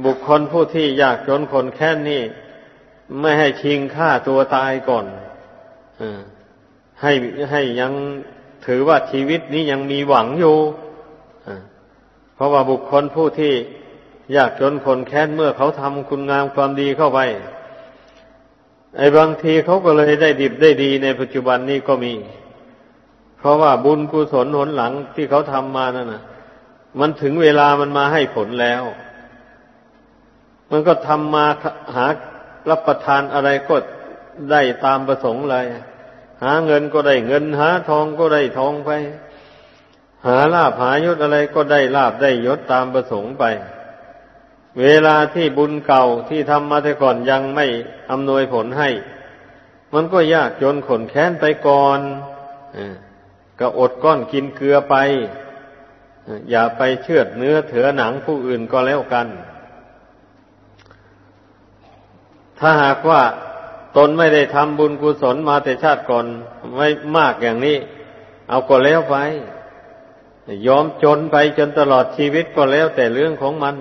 บุคคลผู้ที่ยากจนคนแค้นนี่ไม่ให้ชิงฆ่าตัวตายก่อนอให้ให้ยังถือว่าชีวิตนี้ยังมีหวังอยู่เพราะว่าบุคคลผู้ที่ยากจนคนแค้นเมื่อเขาทำคุณงามความดีเข้าไปไอ้บางทีเขาก็เลยได้ดิบได้ดีในปัจจุบันนี้ก็มี เพราะว่าบุญกุศลหนหลังที่เขาทำมานั่นนะ มันถึงเวลามันมาให้ผลแล้ว มันก็ทำมาหารับประทานอะไรก็ได้ตามประสงค์เลย หาเงินก็ได้เงิน หาทองก็ได้ทองไป หาลาภหายศอะไรก็ได้ลาบได้ยศตามประสงค์ไป เวลาที่บุญเก่าที่ทำมาแต่ก่อนยังไม่อำนวยผลให้ มันก็ยากจนขนแค้นไปก่อนก็อดก้อนกินเกลือไป อย่าไปเชือดเนื้อเถือหนังผู้อื่นก็แล้วกัน ถ้าหากว่าตนไม่ได้ทำบุญกุศลมาแต่ชาติก่อนไม่มากอย่างนี้ เอาก็แล้วไป ยอมจนไปจนตลอดชีวิตก็แล้วแต่เรื่องของมัน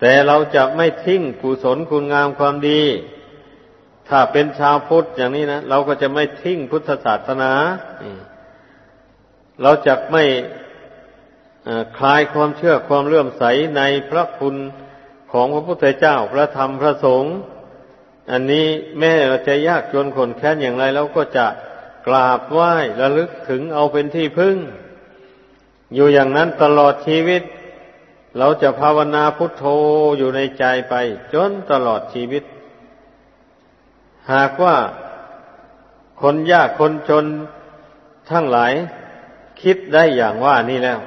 แต่เราจะไม่ทิ้งกุศลคุณงามความดี ถ้าเป็นชาวพุทธอย่างนี้นะเราก็จะไม่ทิ้งพุทธศาสนา เราจะไม่ คลายความเชื่อความเลื่อมใสในพระคุณของพระพุทธเจ้าพระธรรมพระสงฆ์อันนี้แม้เราจะยากจนขนแค้นอย่างไรเราก็จะกราบไหว้ระลึกถึงเอาเป็นที่พึ่ง อยู่อย่างนั้นตลอดชีวิต เราจะภาวนาพุทโธอยู่ในใจไป จนตลอดชีวิต หากว่าคนยากคนจนทั้งหลายคิดได้อย่างว่านี่แล้ว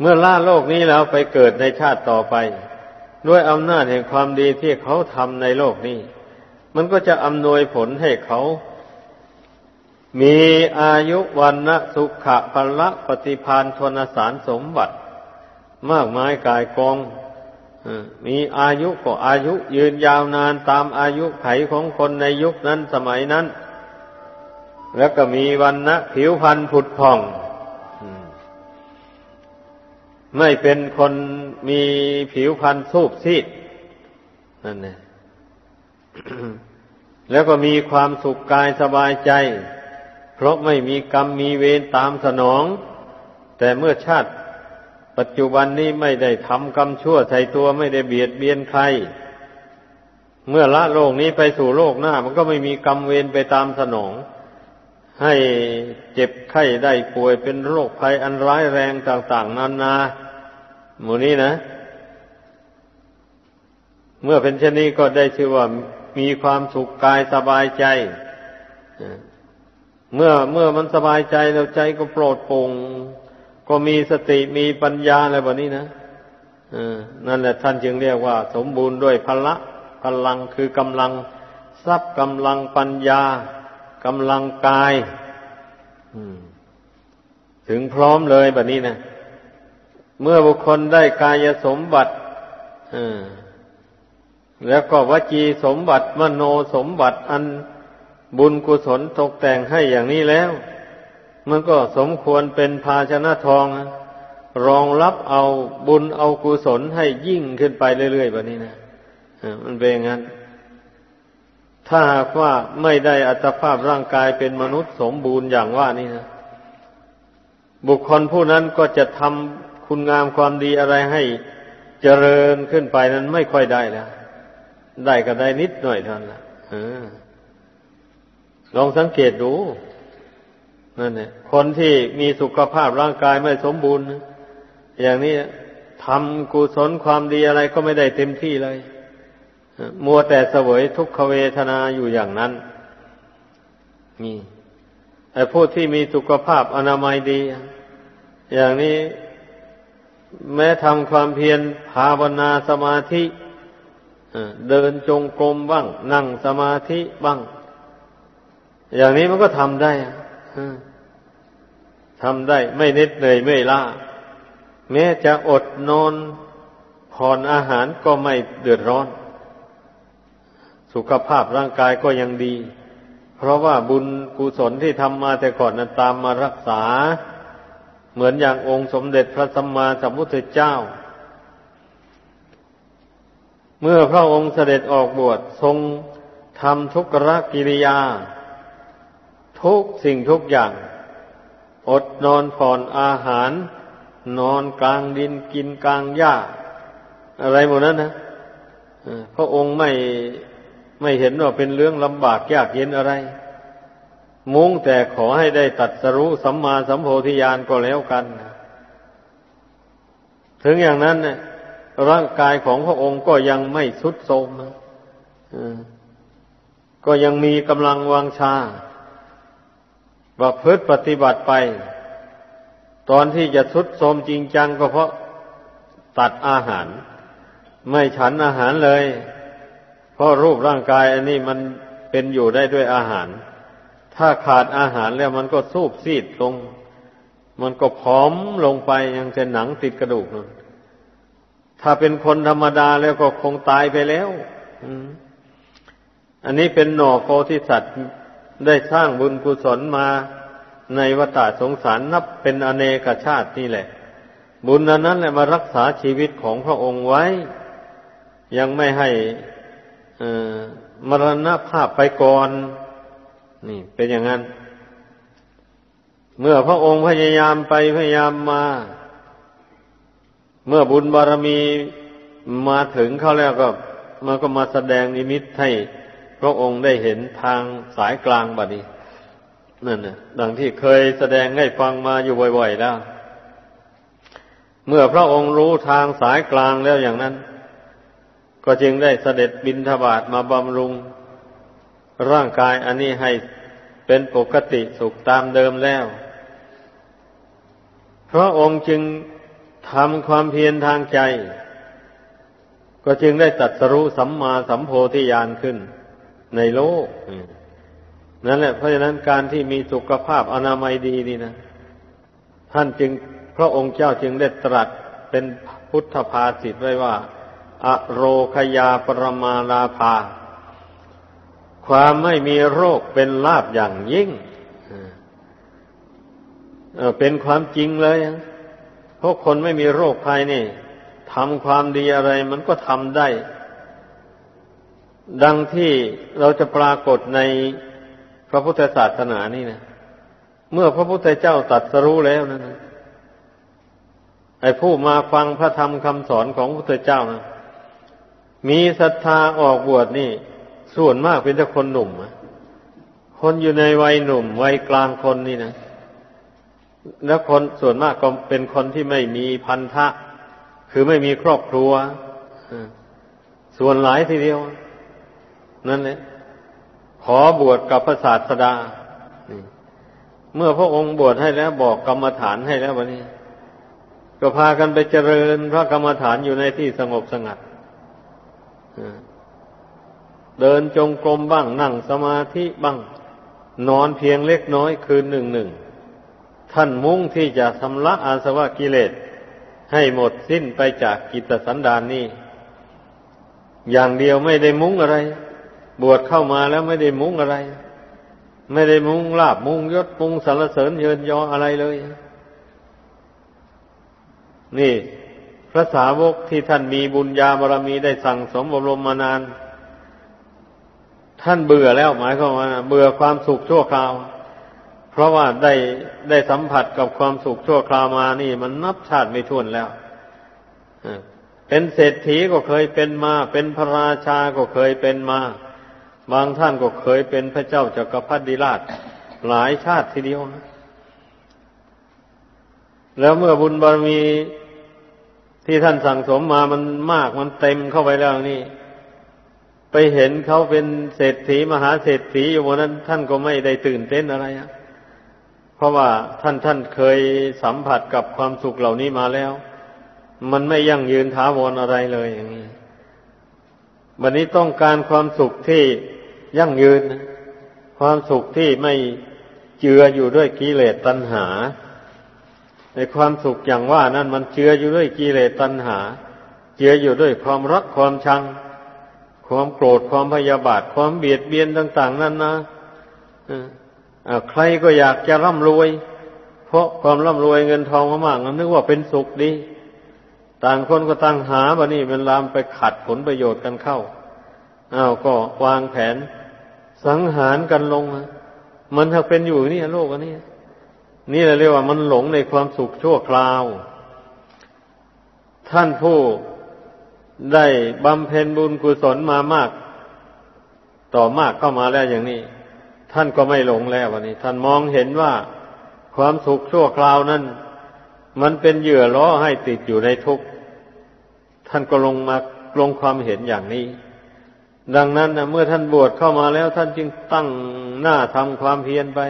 เมื่อล่าโลกนี้แล้วไปเกิดในชาติต่อไป ด้วยอำนาจแห่งความดีที่เขาทำในโลกนี้ มันก็จะอำนวยผลให้เขา มีอายุวันนะสุขะพละปฏิพานทนสารสมบัติ มากมายกายกองมีอายุก็อายุยืนยาวนานตามอายุไขของคนในยุคนั้นสมัยนั้น แล้วก็มีวันนะผิวพรรณผุดผ่อง ไม่เป็นคนมีผิวพรรณสูบซีดนั่นแหละแล้วก็มีความสุขกายสบายใจ เพราะไม่มีกรรมมีเวรตามสนอง แต่เมื่อชาติปัจจุบันนี้ไม่ได้ทำกรรมชั่วใส่ตัวไม่ได้เบียดเบียนใคร เมื่อละโลกนี้ไปสู่โลกหน้า มันก็ไม่มีกรรมเวรไปตามสนอง ให้เจ็บไข้ได้ป่วยเป็นโรคภัยอันร้ายแรงต่าง ๆนานา หมู่นี้นะ เมื่อเป็นเช่นนี้ก็ได้ชื่อว่ามีความสุขกายสบายใจ เมื่อเมื่อมันสบายใจแล้วใจก็โปรดโปร่งก็มีสติมีปัญญาอะไรแบบนี้นะนั่นแหละท่านจึงเรียกว่า สมบูรณ์ด้วยพละพลังคือกำลังทรัพย์กำลังปัญญากำลังกายถึงพร้อมเลยแบบนี้นะ เมื่อบุคคลได้กายสมบัติแล้วก็วจีสมบัติมโนสมบัติอันบุญกุศลตกแต่งให้อย่างนี้แล้ว มันก็สมควรเป็นภาชนะทอง รองรับเอาบุญเอากุศลให้ยิ่งขึ้นไปเรื่อยๆแบบนี้นะมันเป็นอย่างนั้น ถ้าหากว่าไม่ได้อัตภาพร่างกายเป็นมนุษย์สมบูรณ์อย่างว่านี่นะบุคคลผู้นั้นก็จะทำ คุณงามความดีอะไรให้เจริญขึ้นไปนั้นไม่ค่อยได้แล้ว ได้ก็ได้นิดหน่อยเท่านั้นละลองสังเกตดูนั่นเนี่ยคนที่มีสุขภาพร่างกายไม่สมบูรณ์ อย่างนี้ทำกุศลความดีอะไรก็ไม่ได้เต็มที่เลย มัวแต่เสวยทุกขเวทนาอยู่อย่างนั้น นี่แต่ผู้ที่มีสุขภาพอนามัยดี อย่างนี้ แม้ทำความเพียรภาวนาสมาธิเดินจงกรมบ้าง นั่งสมาธิบ้าง อย่างนี้มันก็ทำได้ทำได้ไม่เน็ดเหนื่อยไม่ล้าแม้จะอดนอนผ่อนอาหารก็ไม่เดือดร้อน สุขภาพร่างกายก็ยังดี เพราะว่าบุญกุศลที่ทำมาแต่ก่อนนั้นตามมารักษา เหมือนอย่างองค์สมเด็จพระสัมมาสัมพุทธเจ้า เมื่อพระองค์เสด็จออกบวชทรงทำทุกรกิริยา ทุกสิ่งทุกอย่าง อดนอนผ่อนอาหาร นอนกลางดินกินกลางหญ้า อะไรหมดนั้นนะพระองค์ไม่ไม่เห็นว่าเป็นเรื่องลำบากยากเย็นอะไร มุ้งแต่ขอให้ได้ตัดสรู้สัมมาสัมโพธิญาณก็แล้วกัน ถึงอย่างนั้นเนี่ยร่างกายของพระองค์ก็ยังไม่สุดโทมก็ยังมีกำลังวังชาว่าพืชปฏิบัติไป ตอนที่จะทุดโทมจริงจังก็เพราะตัดอาหาร ไม่ฉันอาหารเลย เพราะรูปร่างกายอันนี้มันเป็นอยู่ได้ด้วยอาหาร ถ้าขาดอาหารแล้วมันก็สูบซีดลง มันก็ผอมลงไปยังจะหนังติดกระดูกนถ้าเป็นคนธรรมดาแล้วก็คงตายไปแล้วอันนี้เป็นหน่อโพธิสัตว์ได้สร้างบุญกุศลมาในวัฏสงสารนับเป็นอเนกชาตินี่แหละ บุญนั้นนั้นแหละมารักษาชีวิตของพระองค์ไว้ ยังไม่ให้มรณภาพไปก่อน นี่ เป็นอย่างนั้น เมื่อพระองค์พยายามไปพยายามมา เมื่อบุญบารมีมาถึงเขาแล้วก็มันก็มาแสดงนิมิตให้พระองค์ได้เห็นทางสายกลางบัดนี้นั่นนะดังที่เคยแสดงให้ฟังมาอยู่บ่อยๆแล้ว เมื่อพระองค์รู้ทางสายกลางแล้วอย่างนั้น ก็จึงได้เสด็จบินทบาทมาบำรุง ร่างกายอันนี้ให้เป็นปกติสุขตามเดิมแล้ว พระองค์จึงทำความเพียรทางใจ ก็จึงได้ตัดสรู้สัมมาสัมโพธิญาณขึ้น ในโลกนั่นแหละ เพราะฉะนั้นการที่มีสุขภาพอนามัยดีนี่นะ ท่านจึงพระองค์เจ้าจึงได้ตรัสเป็นพุทธภาษิตไว้ว่า อโรคยาปรมาลาภา ความไม่มีโรคเป็นลาบอย่างยิ่งเป็นความจริงเลยเพราะคนไม่มีโรคภัยนี่ทำความดีอะไรมันก็ทำได้ ดังที่เราจะปรากฏในพระพุทธศาสนานี่นะเมื่อพระพุทธเจ้าตัดสรู้แล้วนะไอ้ผู้มาฟังพระธรรมคำสอนของพระพุทธเจ้านะมีศรัทธาออกบวชนี่ ส่วนมากเป็นแต่คนหนุ่มคนอยู่ในวัยหนุ่ม วัยกลางคนนี่นะ แล้วคนส่วนมากก็เป็นคนที่ไม่มีพันธะ คือไม่มีครอบครัวส่วนหลายทีเดียว นั่นแหละขอบวชกับพระศาสดาเมื่อพระองค์บวชให้แล้วบอกกรรมฐานให้แล้ววันนี้ ก็พากันไปเจริญพระกรรมฐานอยู่ในที่สงบสงัด เดินจงกรมบ้างนั่งสมาธิบ้าง นอนเพียงเล็กน้อยคืนหนึ่งหนึ่งท่านมุ่งที่จะชำระอาสวะกิเลส ให้หมดสิ้นไปจากกิตสันดานนี้ อย่างเดียวไม่ได้มุ่งอะไร บวชเข้ามาแล้วไม่ได้มุ้งอะไร ไม่ได้มุ้งลาบมุ้งยศมุ้งสรรเสริญเยินยออะไรเลย นี่ พระสาวกที่ท่านมีบุญญาบารมีได้สั่งสมบรมมานาน ท่านเบื่อแล้วหมายความว่าเบื่อความสุขชั่วคราว เพราะว่าได้ได้สัมผัสกับความสุขชั่วคราวมานี่ มันนับชาติไม่ถ้วนแล้วเป็นเศรษฐีก็เคยเป็นมา เป็นพระราชาก็เคยเป็นมา บางท่านก็เคยเป็นพระเจ้าจากักรพรรดิราช หลายชาติทีเดียวนะแล้วเมื่อบุญบารมีที่ท่านสั่งสมมามันมากมันเต็มเข้าไปแล้วนี่ ไปเห็นเขาเป็นเศรษฐีมหาเศรษฐีอยู่บนนั้น ท่านก็ไม่ได้ตื่นเต้นอะไรอะเพราะว่าท่านท่านเคยสัมผัสกับความสุขเหล่านี้มาแล้ว มันไม่ยั่งยืนท้าวรอะไรเลยอย่างนี้วันนี้ต้องการความสุขที่ยั่งยืน ความสุขที่ไม่เจืออยู่ด้วยกิเลสตัณหา ในความสุขอย่างว่านั้นมันเจืออยู่ด้วยกิเลสตัณหา เจืออยู่ด้วยความรักความชัง ความโกรธความพยาบาท ความเบียดเบียนต่าง ๆ นั่นนะใครก็อยากจะร่ำรวย เพราะความร่ำรวยเงินทองมากๆนึกว่าเป็นสุขดี ต่างคนก็ต่างหาบะนี่เป็นลามไปขัดผลประโยชน์กันเข้าอ้าวก็วางแผน สังหารกันลงมันถ้าเป็นอยู่นี่โลกอันนี้นี่เราเรียกว่ามันหลงในความสุขชั่วคราว ท่านผู้ ได้บำเพ็ญบุญกุศลมามาก ต่อมากเข้ามาแล้วอย่างนี้ ท่านก็ไม่หลงแล้ววันนี้ ท่านมองเห็นว่าความสุขชั่วคราวนั้น มันเป็นเหยื่อล้อให้ติดอยู่ในทุกข์ท่านก็ลงมาลงความเห็นอย่างนี้ ดังนั้นนะเมื่อท่านบวชเข้ามาแล้ว ท่านจึงตั้งหน้าทำความเพียรไป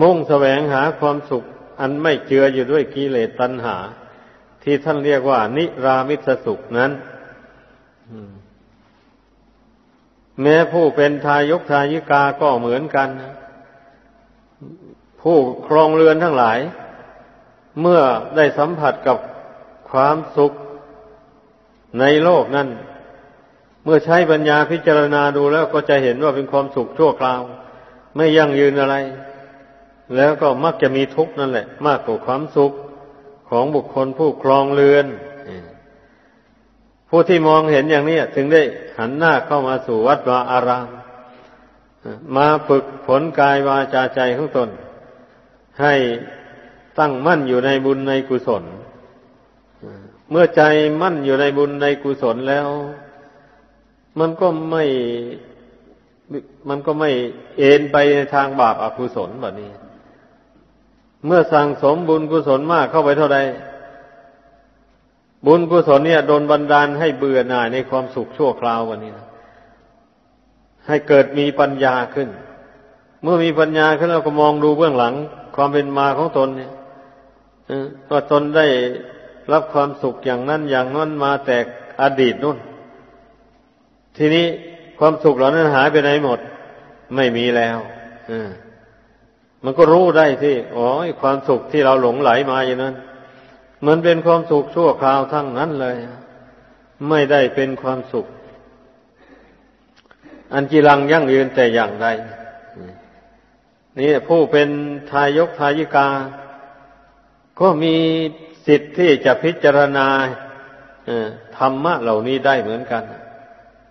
มุ่งแสวงหาความสุข อันไม่เจืออยู่ด้วยกิเลสตัณหา ที่ท่านเรียกว่า นิรามิสสุขนั้นแม้ผู้เป็นทายกทายิกาก็เหมือนกัน ผู้ครองเรือนทั้งหลาย เมื่อได้สัมผัสกับความสุขในโลกนั้น เมื่อใช้ปัญญาพิจารณาดูแล้วก็จะเห็นว่าเป็นความสุขชั่วคราว ไม่ยั่งยืนอะไร แล้วก็มักจะมีทุกข์นั่นแหละ มากกว่าความสุข ของบุคคลผู้ครองเรือน ผู้ที่มองเห็นอย่างนี้ถึงได้หันหน้าเข้ามาสู่วัดวาอาราม มาฝึกผลกายวาจาใจของตน ให้ตั้งมั่นอยู่ในบุญในกุศล เมื่อใจมั่นอยู่ในบุญในกุศลแล้ว มันก็ไม่ มันก็ไม่เอ็นไปในทางบาปอกุศลแบบนี้ เมื่อสั่งสมบุญกุศลมากเข้าไปเท่าใดบุญกุศลเนี่ยโดนบันดาลให้เบื่อหน่ายในความสุขชั่วคราววันนี้นะให้เกิดมีปัญญาขึ้น เมื่อมีปัญญาขึ้นเราก็มองดูเบื้องหลัง ความเป็นมาของตนเนี่ยว่าตนได้รับความสุขอย่างนั้นอย่างนั้นมาแต่อดีตนู่น ทีนี้ความสุขเหล่านั้นหายไปไหนหมด ไม่มีแล้วมั มันก็รู้ได้ที่อ๋อความสุขที่เราหลงไหลมาอย่างนั้น มันเป็นความสุขชั่วคราวทั้งนั้นเลย ไม่ได้เป็นความสุข อันจีรังยั่งยืนแต่อย่างใดนี่ผู้เป็นทายกทายิกา ก็มีสิทธิ์ที่จะพิจารณาธรรมะเหล่านี้ได้เหมือนกัน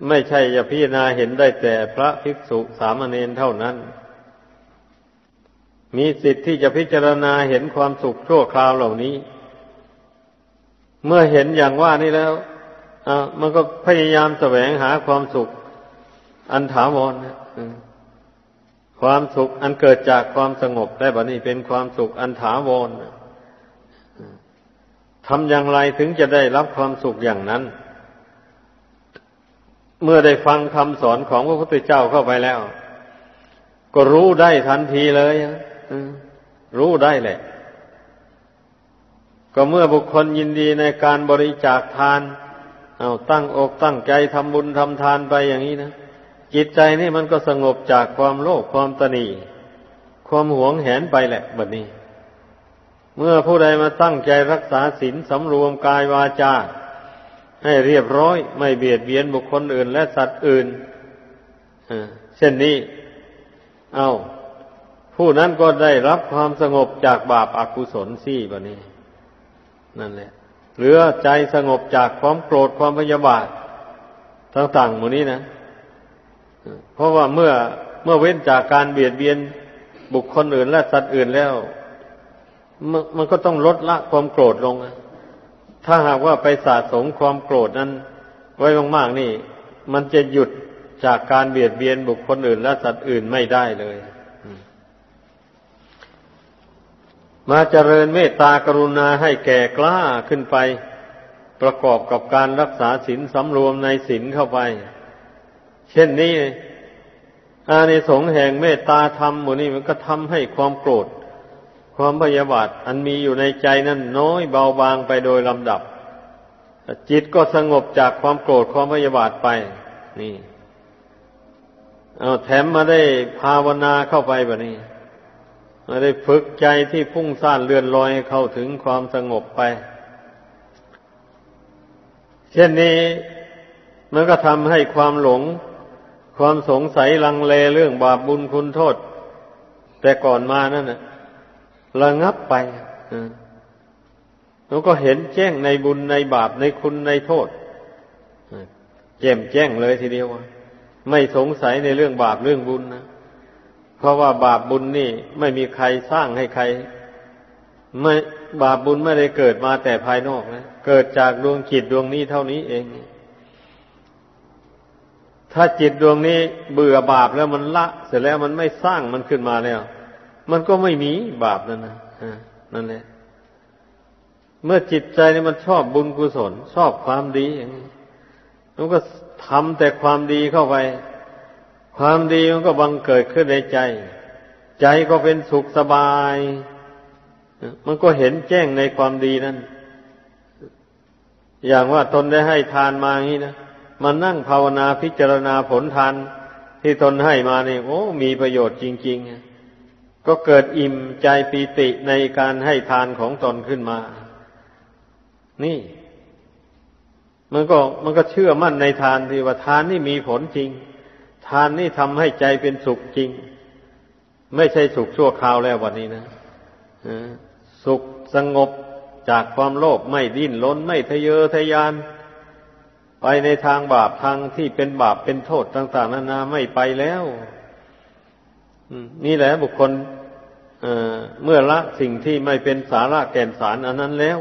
ไม่ใช่จะพิจารณาเห็นได้แต่พระภิกษุสามเณรเท่านั้น มีสิทธิ์ที่จะพิจารณาเห็นความสุขชั่วคราวเหล่านี้ เมื่อเห็นอย่างว่านี่แล้วมันก็พยายามแสวงหาความสุข อันถาวรความสุขอันเกิดจากความสงบได้บัดนี้เป็นความสุขอันถาวรทำอย่างไรถึงจะได้รับความสุขอย่างนั้น เมื่อได้ฟังคำสอนของพระพุทธเจ้าเข้าไปแล้ว ก็รู้ได้ทันทีเลย รู้ได้แหละ ก็เมื่อบุคคลยินดีในการบริจาคทาน เอาตั้งอกตั้งใจทำบุญทำทานไปอย่างนี้นะจิตใจนี่มันก็สงบจากความโลภความตนีความหวงแหนไปแหละแบบนี้ เมื่อผู้ใดมาตั้งใจรักษาศีลสำรวมกายวาจาให้เรียบร้อย ไม่เบียดเบียนบุคคลอื่นและสัตว์อื่นเช่นนี้ เอา ผู้นั้นก็ได้รับความสงบจากบาปอากุศลซี่แบบนี้ นั่นแหละ เหลือใจสงบจากความโกรธความพยาบาทต่างๆหมดนี้นะ เพราะว่าเมื่อเมื่อเว้นจากการเบียดเบียนบุคคลอื่นและสัตว์อื่นแล้ว มันก็ต้องลดละความโกรธลง ถ้าหากว่าไปสะสมความโกรธนั้น ไว้มากๆนี่ มันจะหยุดจากการเบียดเบียนบุคคลอื่นและสัตว์อื่นไม่ได้เลย มาเจริญเมตตากรุณาให้แก่กล้าขึ้นไป ประกอบกับการรักษาศีลสำรวมในศีลเข้าไป เช่นนี้ อานิสงส์แห่งเมตตาธรรมหมู่นี้มันก็ทำให้ความโกรธ ความพยาบาทอันมีอยู่ในใจนั้นน้อยเบาบางไปโดยลำดับ จิตก็สงบจากความโกรธความพยาบาทไป นี่ เอาแถมมาได้ภาวนาเข้าไปแบบนี้ ได้ฝึกใจที่พุ่งซ่านเลื่อนลอยเข้าถึงความสงบไป เช่นนี้มันก็ทำให้ความหลง ความสงสัยลังเลเรื่องบาปบุญคุณโทษ แต่ก่อนมานั่นนะระงับไปแล้วก็เห็นแจ้งในบุญในบาปในคุณในโทษแจ่มแจ้งเลยทีเดียวไม่สงสัยในเรื่องบาปเรื่องบุญนะ เพราะว่าบาปบุญนี่ไม่มีใครสร้างให้ใคร ไม่บาปบุญไม่ได้เกิดมาแต่ภายนอกนะ เกิดจากดวงจิตดวงนี้เท่านี้เอง ถ้าจิตดวงนี้เบื่อบาปแล้วมันละ เสร็จแล้วมันไม่สร้างมันขึ้นมาแล้ว มันก็ไม่มีบาปนั่นนะนั่นแหละเมื่อจิตใจนี่มันชอบบุญกุศล ชอบความดีอย่างนี้มันก็ทำแต่ความดีเข้าไป ความดีมันก็บังเกิดขึ้นในใจ ใจก็เป็นสุขสบาย มันก็เห็นแจ้งในความดีนั้นอย่างว่าตนได้ให้ทานมางี้นะมันนั่งภาวนาพิจารณาผลทานที่ตนให้มาเนี่ยโอ้ มีประโยชน์จริง ๆ ก็เกิดอิ่มใจปีติในการให้ทานของตนขึ้นมา นี่ มันก็มันก็เชื่อมั่นในทานที่ว่าทานนี่มีผลจริง ทานนี่ทำให้ใจเป็นสุขจริง ไม่ใช่สุขชั่วคราวแล้ววันนี้นะสุขสงบจากความโลภไม่ดิ้นล้นไม่ทะเยอทะยาน ไปในทางบาปทางที่เป็นบาปเป็นโทษต่าง ๆ นานาไม่ไปแล้วนี่แหละบุคคลเมื่อละสิ่งที่ไม่เป็นสาระแก่นสารอันนั้นแล้ว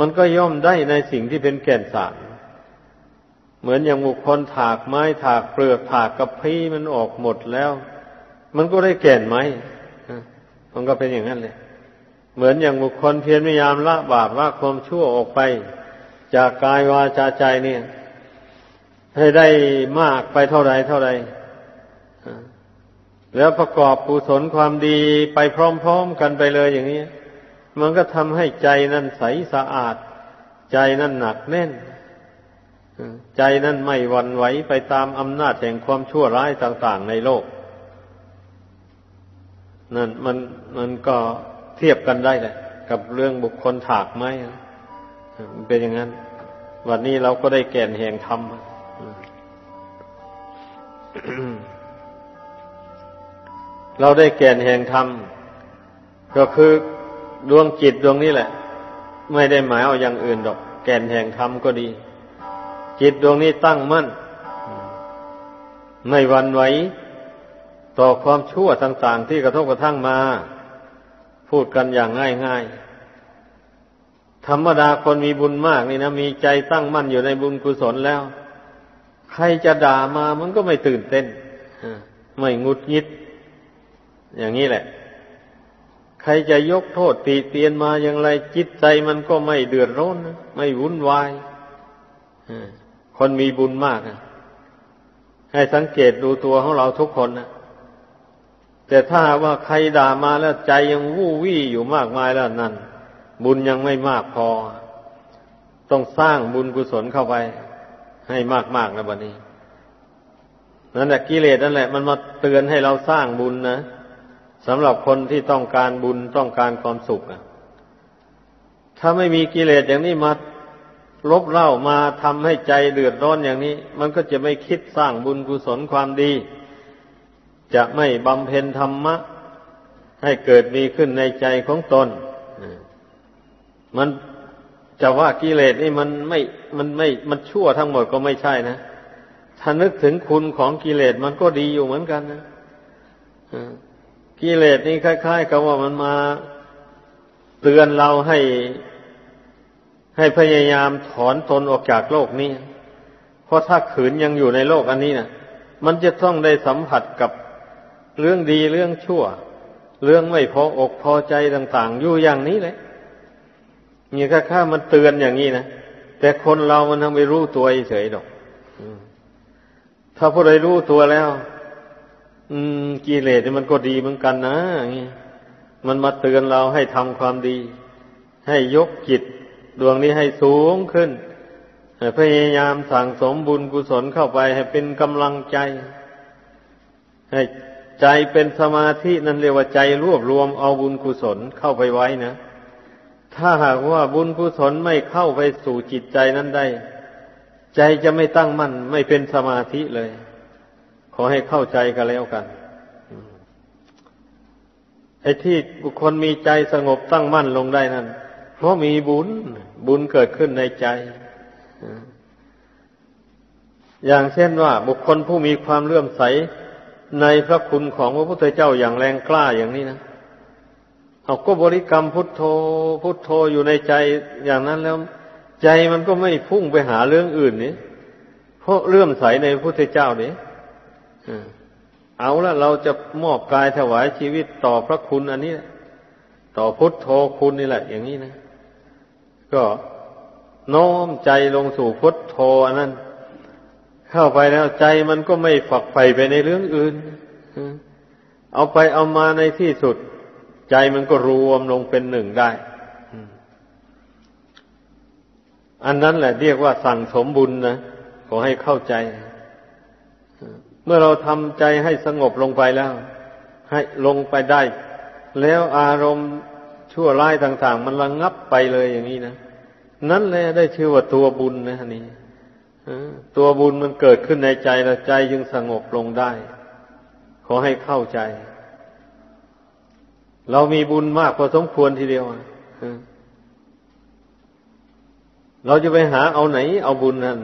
มันก็ย่อมได้ในสิ่งที่เป็นแก่นสาร เหมือนอย่างบุคคลถากไม้ถากเปลือกถากกระพี้มันออกหมดแล้ว มันก็ได้แก่นไม้มันก็เป็นอย่างนั้นเลยเหมือนอย่างบุคคลเพียรพยายามละบาปละความชั่วออกไป จากกายวาจาใจเนี่ย ให้ได้มากไปเท่าไรเท่าไรแล้วประกอบกุศลความดีไปพร้อมๆกันไปเลยอย่างนี้ มันก็ทำให้ใจนั่นใสสะอาด ใจนั่นหนักแน่น ใจนั่นไม่หวั่นไหวไปตามอำนาจแห่งความชั่วร้ายต่างๆในโลก นั่นมันมันก็เทียบกันได้แหละ กับเรื่องบุคคลถากไม้มันเป็นอย่างนั้น วันนี้เราก็ได้แก่นแห่งธรรมเราได้แก่นแห่งธรรมก็คือดวงจิตดวงนี้แหละ ไม่ได้หมายเอาอย่างอื่นดอก แก่นแห่งธรรมก็ดี จิตดวงนี้ตั้งมั่น ไม่วันไหว ต่อความชั่วต่าง ๆ ที่กระทบกระทั่งมา พูดกันอย่างง่าย ๆ ธรรมดาคนมีบุญมากนี่นะ มีใจตั้งมั่นอยู่ในบุญกุศลแล้ว ใครจะด่ามามันก็ไม่ตื่นเต้นไม่งุดยิด อย่างนี้แหละ ใครจะยกโทษตีเตียนมาอย่างไรจิตใจมันก็ไม่เดือดร้อนไม่วุ่นวาย คนมีบุญมากให้สังเกตดูตัวของเราทุกคนนะแต่ถ้าว่าใครด่ามาแล้วใจยังวู่วี่อยู่มากมายแล้วนั่น บุญยังไม่มากพอ ต้องสร้างบุญกุศลเข้าไป ให้มากๆนะบัดนี้นั่นแหละกิเลสนั่นแหละ มันมาเตือนให้เราสร้างบุญนะสำหรับคนที่ต้องการบุญต้องการความสุขถ้าไม่มีกิเลสอย่างนี้มา ลบเล่ามาทำให้ใจเดือดร้อนอย่างนี้ มันก็จะไม่คิดสร้างบุญกุศลความดี จะไม่บำเพ็ญธรรมะ ให้เกิดมีขึ้นในใจของตน มันจะว่ากิเลสนี่มันไม่มันไม่มันชั่วทั้งหมดก็ไม่ใช่นะถ้านึกถึงคุณของกิเลสมันก็ดีอยู่เหมือนกันนะกิเลสนี่คล้าย ๆ กับว่ามันมาเตือนเราให้ ให้พยายามถอนตนออกจากโลกนี้ เพราะถ้าขืนยังอยู่ในโลกอันนี้นะมันจะต้องได้สัมผัสกับเรื่องดีเรื่องชั่ว เรื่องไม่พออกพอใจต่าง ๆ อยู่อย่างนี้เลยนี่ค่ามันเตือนอย่างนี้นะแต่คนเรามันทำไม่รู้ตัวเฉยๆดอกถ้าผู้ใดรู้ตัวแล้ว อืมกิเลสมันก็ดีเหมือนกันนะอย่างนี้มันมาเตือนเราให้ทำความดี ให้ยกจิต ดวงนี้ให้สูงขึ้นพยายามสั่งสมบุญกุศลเข้าไปให้เป็นกำลังใจ ให้ใจเป็นสมาธินั่นเรียกว่าใจรวบรวมเอาบุญกุศลเข้าไปไว้นะ ถ้าหากว่าบุญกุศลไม่เข้าไปสู่จิตใจนั้นได้ ใจจะไม่ตั้งมั่นไม่เป็นสมาธิเลย ขอให้เข้าใจกันแล้วกันไอ้ที่บุคคลมีใจสงบตั้งมั่นลงได้นั้น เพราะมีบุญ บุญเกิดขึ้นในใจ อย่างเช่นว่าบุคคลผู้มีความเลื่อมใสในพระคุณของพระพุทธเจ้าอย่างแรงกล้าอย่างนี้นะเอาก็บริกรรมพุทโธ พุทโธอยู่ในใจอย่างนั้นแล้ว ใจมันก็ไม่พุ่งไปหาเรื่องอื่นนี่เพราะเลื่อมใสในพระพุทธเจ้านี่เอาละเราจะมอบกายถวายชีวิตต่อพระคุณอันนี้ ต่อพุทโธคุณนี่แหละ อย่างนี้นะ ก็น้อมใจลงสู่พุทโธอันนั้น เข้าไปแล้วใจมันก็ไม่ฝักใฝ่ไปในเรื่องอื่น เอาไปเอามาในที่สุด ใจมันก็รวมลงเป็นหนึ่งได้ อันนั้นแหละเรียกว่าสั่งสมบุญนะขอให้เข้าใจ เมื่อเราทำใจให้สงบลงไปแล้ว ให้ลงไปได้ แล้วอารมณ์ ชั่วร้ายต่าง ๆ มันระงงับไปเลยอย่างนี้นะนั่นแหละได้ชื่อว่าตัวบุญนะนี่ตัวบุญมันเกิดขึ้นในใจแล้วใจจึงสงบลงได้ ขอให้เข้าใจ เรามีบุญมากพอสมควรทีเดียวเราจะไปหาเอาไหน เอาบุญนั่น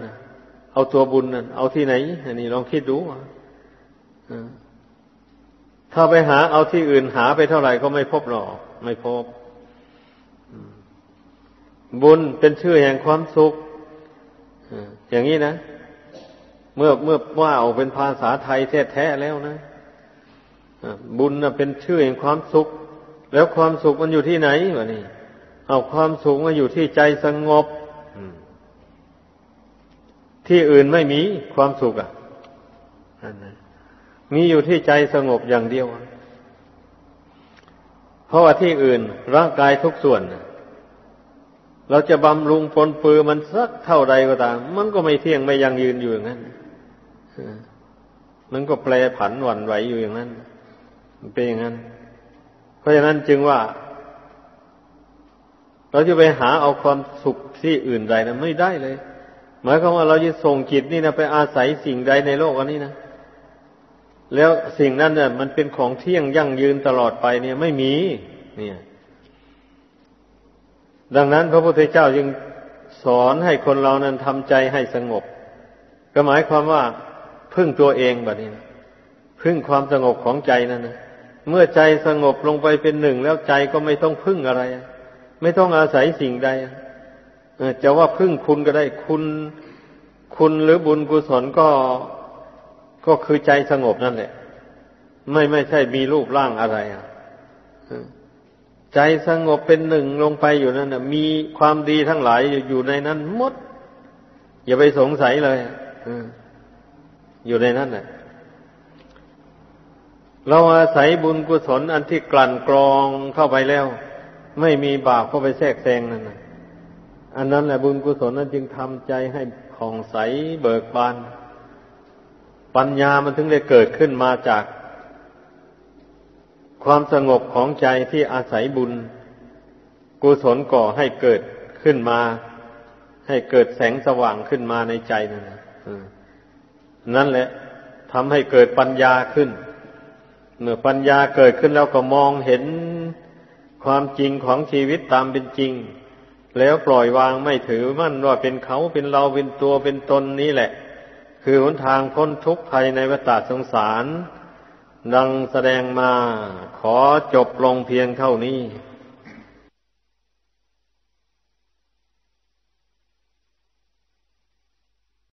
เอาตัวบุญนั่นเอาที่ไหนอันนี้ลองคิดดูถ้าไปหาเอาที่อื่นหาไปเท่าไหร่ก็ไม่พบหรอก ไม่พบ บุญเป็นชื่อแห่งความสุขอย่างนี้นะ เมื่อเมื่อว่าออกเป็นภาษาไทยแท้ๆแล้วนะบุญเป็นชื่อแห่งความสุข แล้วความสุขมันอยู่ที่ไหนวะนี่เอาความสุขมาอยู่ที่ใจสงบที่อื่นไม่มีความสุขอะมีอยู่ที่ใจสงบอย่างเดียว เพราะว่าที่อื่นร่างกายทุกส่วน เราจะบำรุงปนปือมันสักเท่าใดก็ตาม มันก็ไม่เที่ยงไม่ยังยืนอยู่อย่างนั้นมันก็แปรผันหวั่นไหวอยู่อย่างนั้นมันเป็นอย่างนั้น เพราะฉะนั้นจึงว่า เราจะไปหาเอาความสุขที่อื่นใดนะไม่ได้เลย หมายความว่าเราจะส่งจิตนี่นะไปอาศัยสิ่งใดในโลกอันนี้นะ แล้วสิ่งนั้นเนี่ยมันเป็นของเที่ยงยั่งยืนตลอดไปเนี่ยไม่มี เนี่ย ดังนั้นพระพุทธเจ้าจึงสอนให้คนเรานั้นทำใจให้สงบ ก็หมายความว่า พึ่งตัวเองแบบนี้นะพึ่งความสงบของใจนั่นนะเมื่อใจสงบลงไปเป็นหนึ่งแล้วใจก็ไม่ต้องพึ่งอะไร ไม่ต้องอาศัยสิ่งใดจะว่าพึ่งคุณก็ได้คุณ คุณหรือบุญกุศลก็ ก็คือใจสงบนั่นแหละ ไม่ไม่ใช่มีรูปร่างอะไรอะใจสงบเป็นหนึ่งลงไปอยู่นั่นนะมีความดีทั้งหลายอยู่ในนั้นหมด อย่าไปสงสัยเลยอยู่ในนั้นน่ะเราอาศัยบุญกุศลอันที่กลั่นกรองเข้าไปแล้ว ไม่มีบาปเข้าไปแทรกแซงนั่นนะอันนั้นแหละบุญกุศลนั้นจึงทำใจให้ผ่องใสเบิกบาน ปัญญามันถึงได้เกิดขึ้นมาจาก ความสงบของใจที่อาศัยบุญ กุศลก่อให้เกิดขึ้นมา ให้เกิดแสงสว่างขึ้นมาในใจนั่นนั่นแหละทำให้เกิดปัญญาขึ้น เมื่อปัญญาเกิดขึ้นแล้วก็มองเห็นความจริงของชีวิตตามเป็นจริง แล้วปล่อยวางไม่ถือมั่นว่าเป็นเขาเป็นเราเป็นตัวเป็นตนนี้แหละ คือหนทางพ้นทุกข์ภายในวัฏสงสาร ดังแสดงมาขอจบลงเพียงเท่านี้